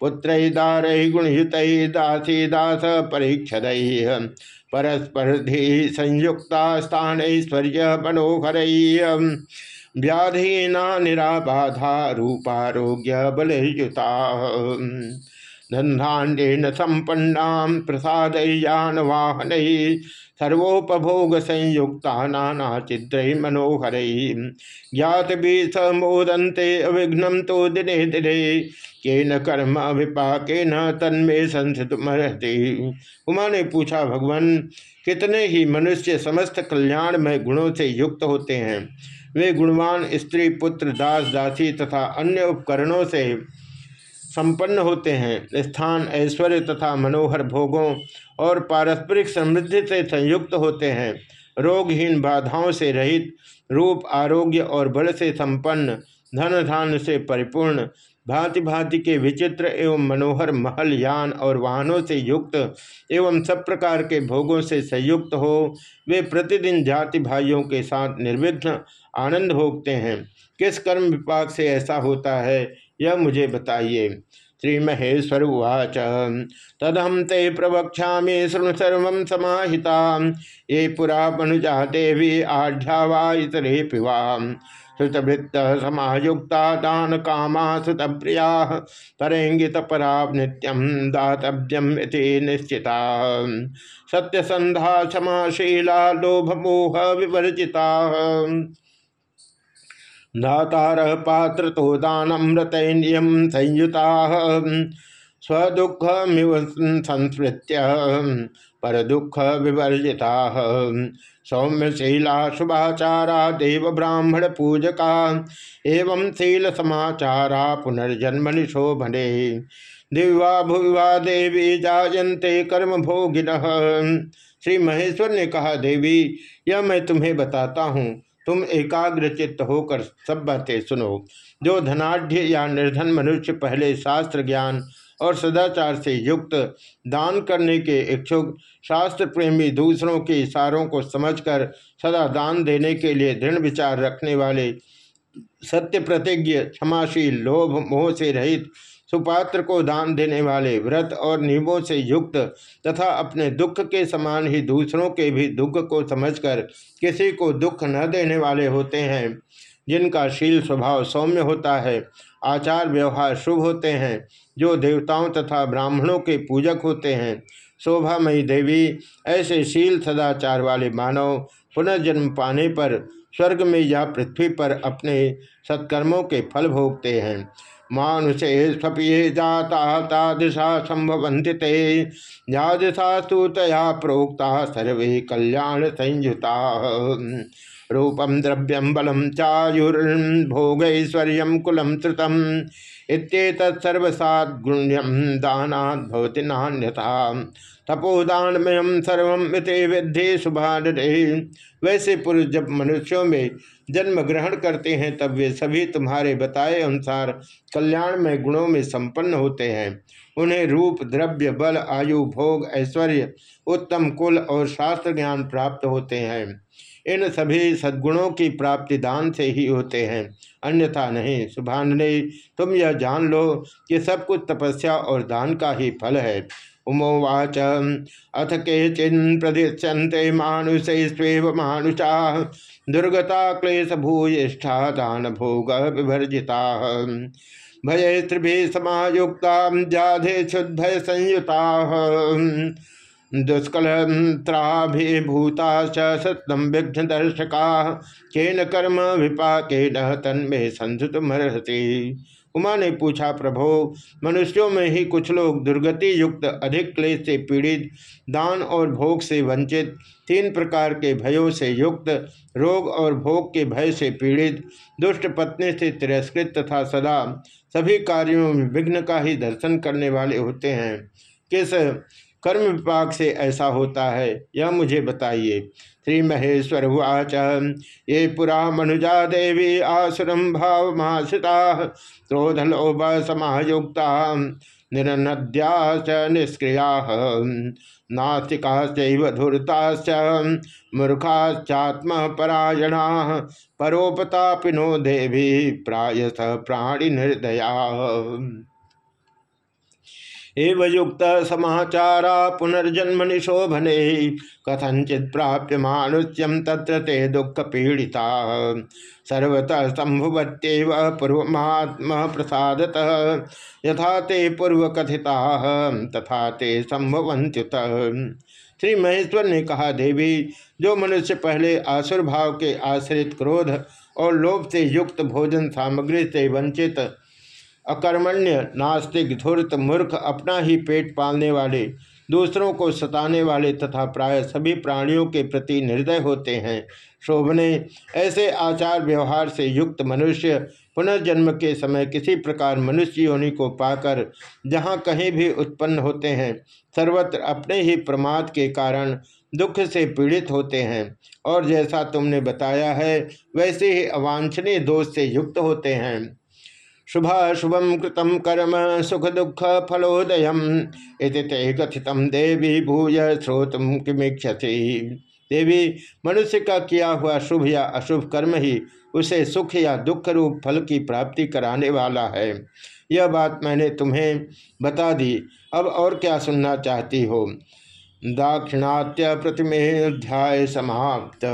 पुत्र, दार, गुणयुत, दासी दास परीक्षद परस्पर संयुक्ता स्थान ऐश्वर्य मनोहर, व्याधीना निराबाधा रूपारोग्य बलयुता। धन्धाण्डेन संपन्ना प्रसाद वाहन सर्वोपभोग संयुक्ता नाना चित्र मनोहर ज्ञात भी समोदंते अविघ्न तो दिने दिने के न कर्म विपाके न तन्मे संसितमरहते। उमा ने पूछा, भगवान, कितने ही मनुष्य समस्त कल्याण में गुणों से युक्त होते हैं? वे गुणवान स्त्री, पुत्र, दास, दासी तथा अन्य उपकरणों से संपन्न होते हैं। स्थान, ऐश्वर्य तथा मनोहर भोगों और पारस्परिक समृद्धि से संयुक्त होते हैं। रोगहीन बाधाओं से रहित, रूप, आरोग्य और बल से संपन्न धन धान से परिपूर्ण भांति भांति के विचित्र एवं मनोहर महल, यान और वाहनों से युक्त एवं सब प्रकार के भोगों से संयुक्त हो, वे प्रतिदिन जाति भाइयों के साथ निर्विघ्न आनंद भोगते हैं। किस कर्म विपाक से ऐसा होता है? यह मुझे बताइए। श्री महेश्वर उवाच। तदहम ते प्रवक्षा शृणु सर्व समाहिता ये पुरा मनुजा देवी आढ़्या वा इतरे पिवा। श्रुतवृत्त समायुक्ता दान कामा श्रुत प्रिया परेंगित परा नित्यम दातव्यम निश्चिता। सत्यसंधा क्षमाशीला लोभ मोह विवर्जिता। दातार पात्र तो दानमृतैन्यम संयुता। स्वदुख संस्मृत्य पर दुख विवर्जिता सौम्यशीला शुभाचारा देव ब्राह्मण पूजका एवं शील समाचारा पुनर्जन्मनि शोभने। दिव्या भुविवा देवी जायन्ते कर्म भोगिन श्री महेश्वर ने कहा, देवी, यह मैं तुम्हें बताता हूँ। तुम एकाग्र चित्त होकर सब बातें सुनो। जो धनाढ़ या निर्धन मनुष्य पहले शास्त्र ज्ञान और सदाचार से युक्त दान करने के इच्छुक शास्त्र प्रेमी दूसरों के इशारों को समझकर सदा दान देने के लिए दृढ़ विचार रखने वाले सत्य प्रतिज्ञ क्षमाशील, लोभ, मोह से रहित सुपात्र को दान देने वाले व्रत और नियमों से युक्त तथा अपने दुख के समान ही दूसरों के भी दुख को समझकर किसी को दुख न देने वाले होते हैं, जिनका शील स्वभाव सौम्य होता है, आचार व्यवहार शुभ होते हैं, जो देवताओं तथा ब्राह्मणों के पूजक होते हैं। शोभामयी देवी ऐसे शील सदाचार वाले मानव पुनर्जन्म पाने पर स्वर्ग में या पृथ्वी पर अपने सत्कर्मों के फल भोगते हैं। मानुषे स्वप्ये जाता दिशा संभवंति ते। दिशा स्तुतया प्रोक्ता सर्वे कल्याण संयुता रूपम द्रव्यम बलम चायुर्भोगैश्वर्य कुलम श्रुतम गुण्यम दाना भवती नान्यथा। तपोदानमयम सर्वते विद्धि शुभान वैसे पुरुष जब मनुष्यों में जन्म ग्रहण करते हैं, तब वे सभी तुम्हारे बताए अनुसार कल्याण में गुणों में संपन्न होते हैं। उन्हें रूप, द्रव्य, बल, आयु, भोग, ऐश्वर्य, उत्तम कुल और शास्त्र ज्ञान प्राप्त होते हैं। इन सभी सद्गुणों की प्राप्ति दान से ही होते हैं। अन्यथा नहीं, सुभान तुम यह जान लो कि सब कुछ तपस्या और दान का ही फल है। उमोवाच अथ के चिन् प्रदिश्यन्ते मानुषैस्वेव मानुषा। दुर्गता क्लेश भूयिष्ठा दान भोग विभर्जिता। भय त्रिभि समायुक्ता जाधे क्षुद्भय संयुता। दुष्कलत्राभिभूता सत्यम विघ्न दर्शका केन कर्म विपाके न तन्मे संधुत मरहती उमा ने पूछा, प्रभो, मनुष्यों में ही कुछ लोग दुर्गति युक्त अधिक क्लेश से पीड़ित, दान और भोग से वंचित, तीन प्रकार के भयों से युक्त, रोग और भोग के भय से पीड़ित, दुष्ट पत्नी से तिरस्कृत तथा सदा सभी कार्यों में विघ्न का ही दर्शन करने वाले होते हैं। किस कर्म विपाक से ऐसा होता है। यह मुझे बताइए। श्री महेश्वर उच ये पुरा मनुजा देवी आसुरम भाव महासिता क्रोधलोभ समायुक्ता निरनद्या निष्क्रिया। नास्तिका धूर्ताश्च मूर्खाश्चात्म परायणा परोपतापिनो देवी प्रायस निर्दया एवयुक्त समाचारा पुनर्जन्म निशोभने कथंचित प्राप्य मानुष्यम तत्र ते दुख पीड़िता सर्वतः संभुवत्यव पूर्वमात्म प्रसादत यथा ते पूर्व कथिता तथा ते संभवंत्युत श्री महेश्वर ने कहा देवी, जो मनुष्य पहले आसुर भाव के आश्रित क्रोध और लोभ से युक्त भोजन सामग्री से वंचित अकर्मण्य, नास्तिक, धूर्त, मूर्ख अपना ही पेट पालने वाले, दूसरों को सताने वाले तथा प्राय सभी प्राणियों के प्रति निर्दय होते हैं। शोभने, ऐसे आचार व्यवहार से युक्त मनुष्य पुनर्जन्म के समय किसी प्रकार मनुष्य योनि को पाकर जहाँ कहीं भी उत्पन्न होते हैं, सर्वत्र अपने ही प्रमाद के कारण दुख से पीड़ित होते हैं। और जैसा तुमने बताया है, वैसे ही अवांछनीय दोष से युक्त होते हैं। शुभाशुभम कृतम कर्म सुख दुख फलोदय ते कथित देवी भूय श्रोतम किमीक्षति देवी, मनुष्य का किया हुआ शुभ या अशुभ कर्म ही उसे सुख या दुख रूप फल की प्राप्ति कराने वाला है। यह बात मैंने तुम्हें बता दी। अब और क्या सुनना चाहती हो? दाक्षिणात्य प्रतिमेध्याय समाप्त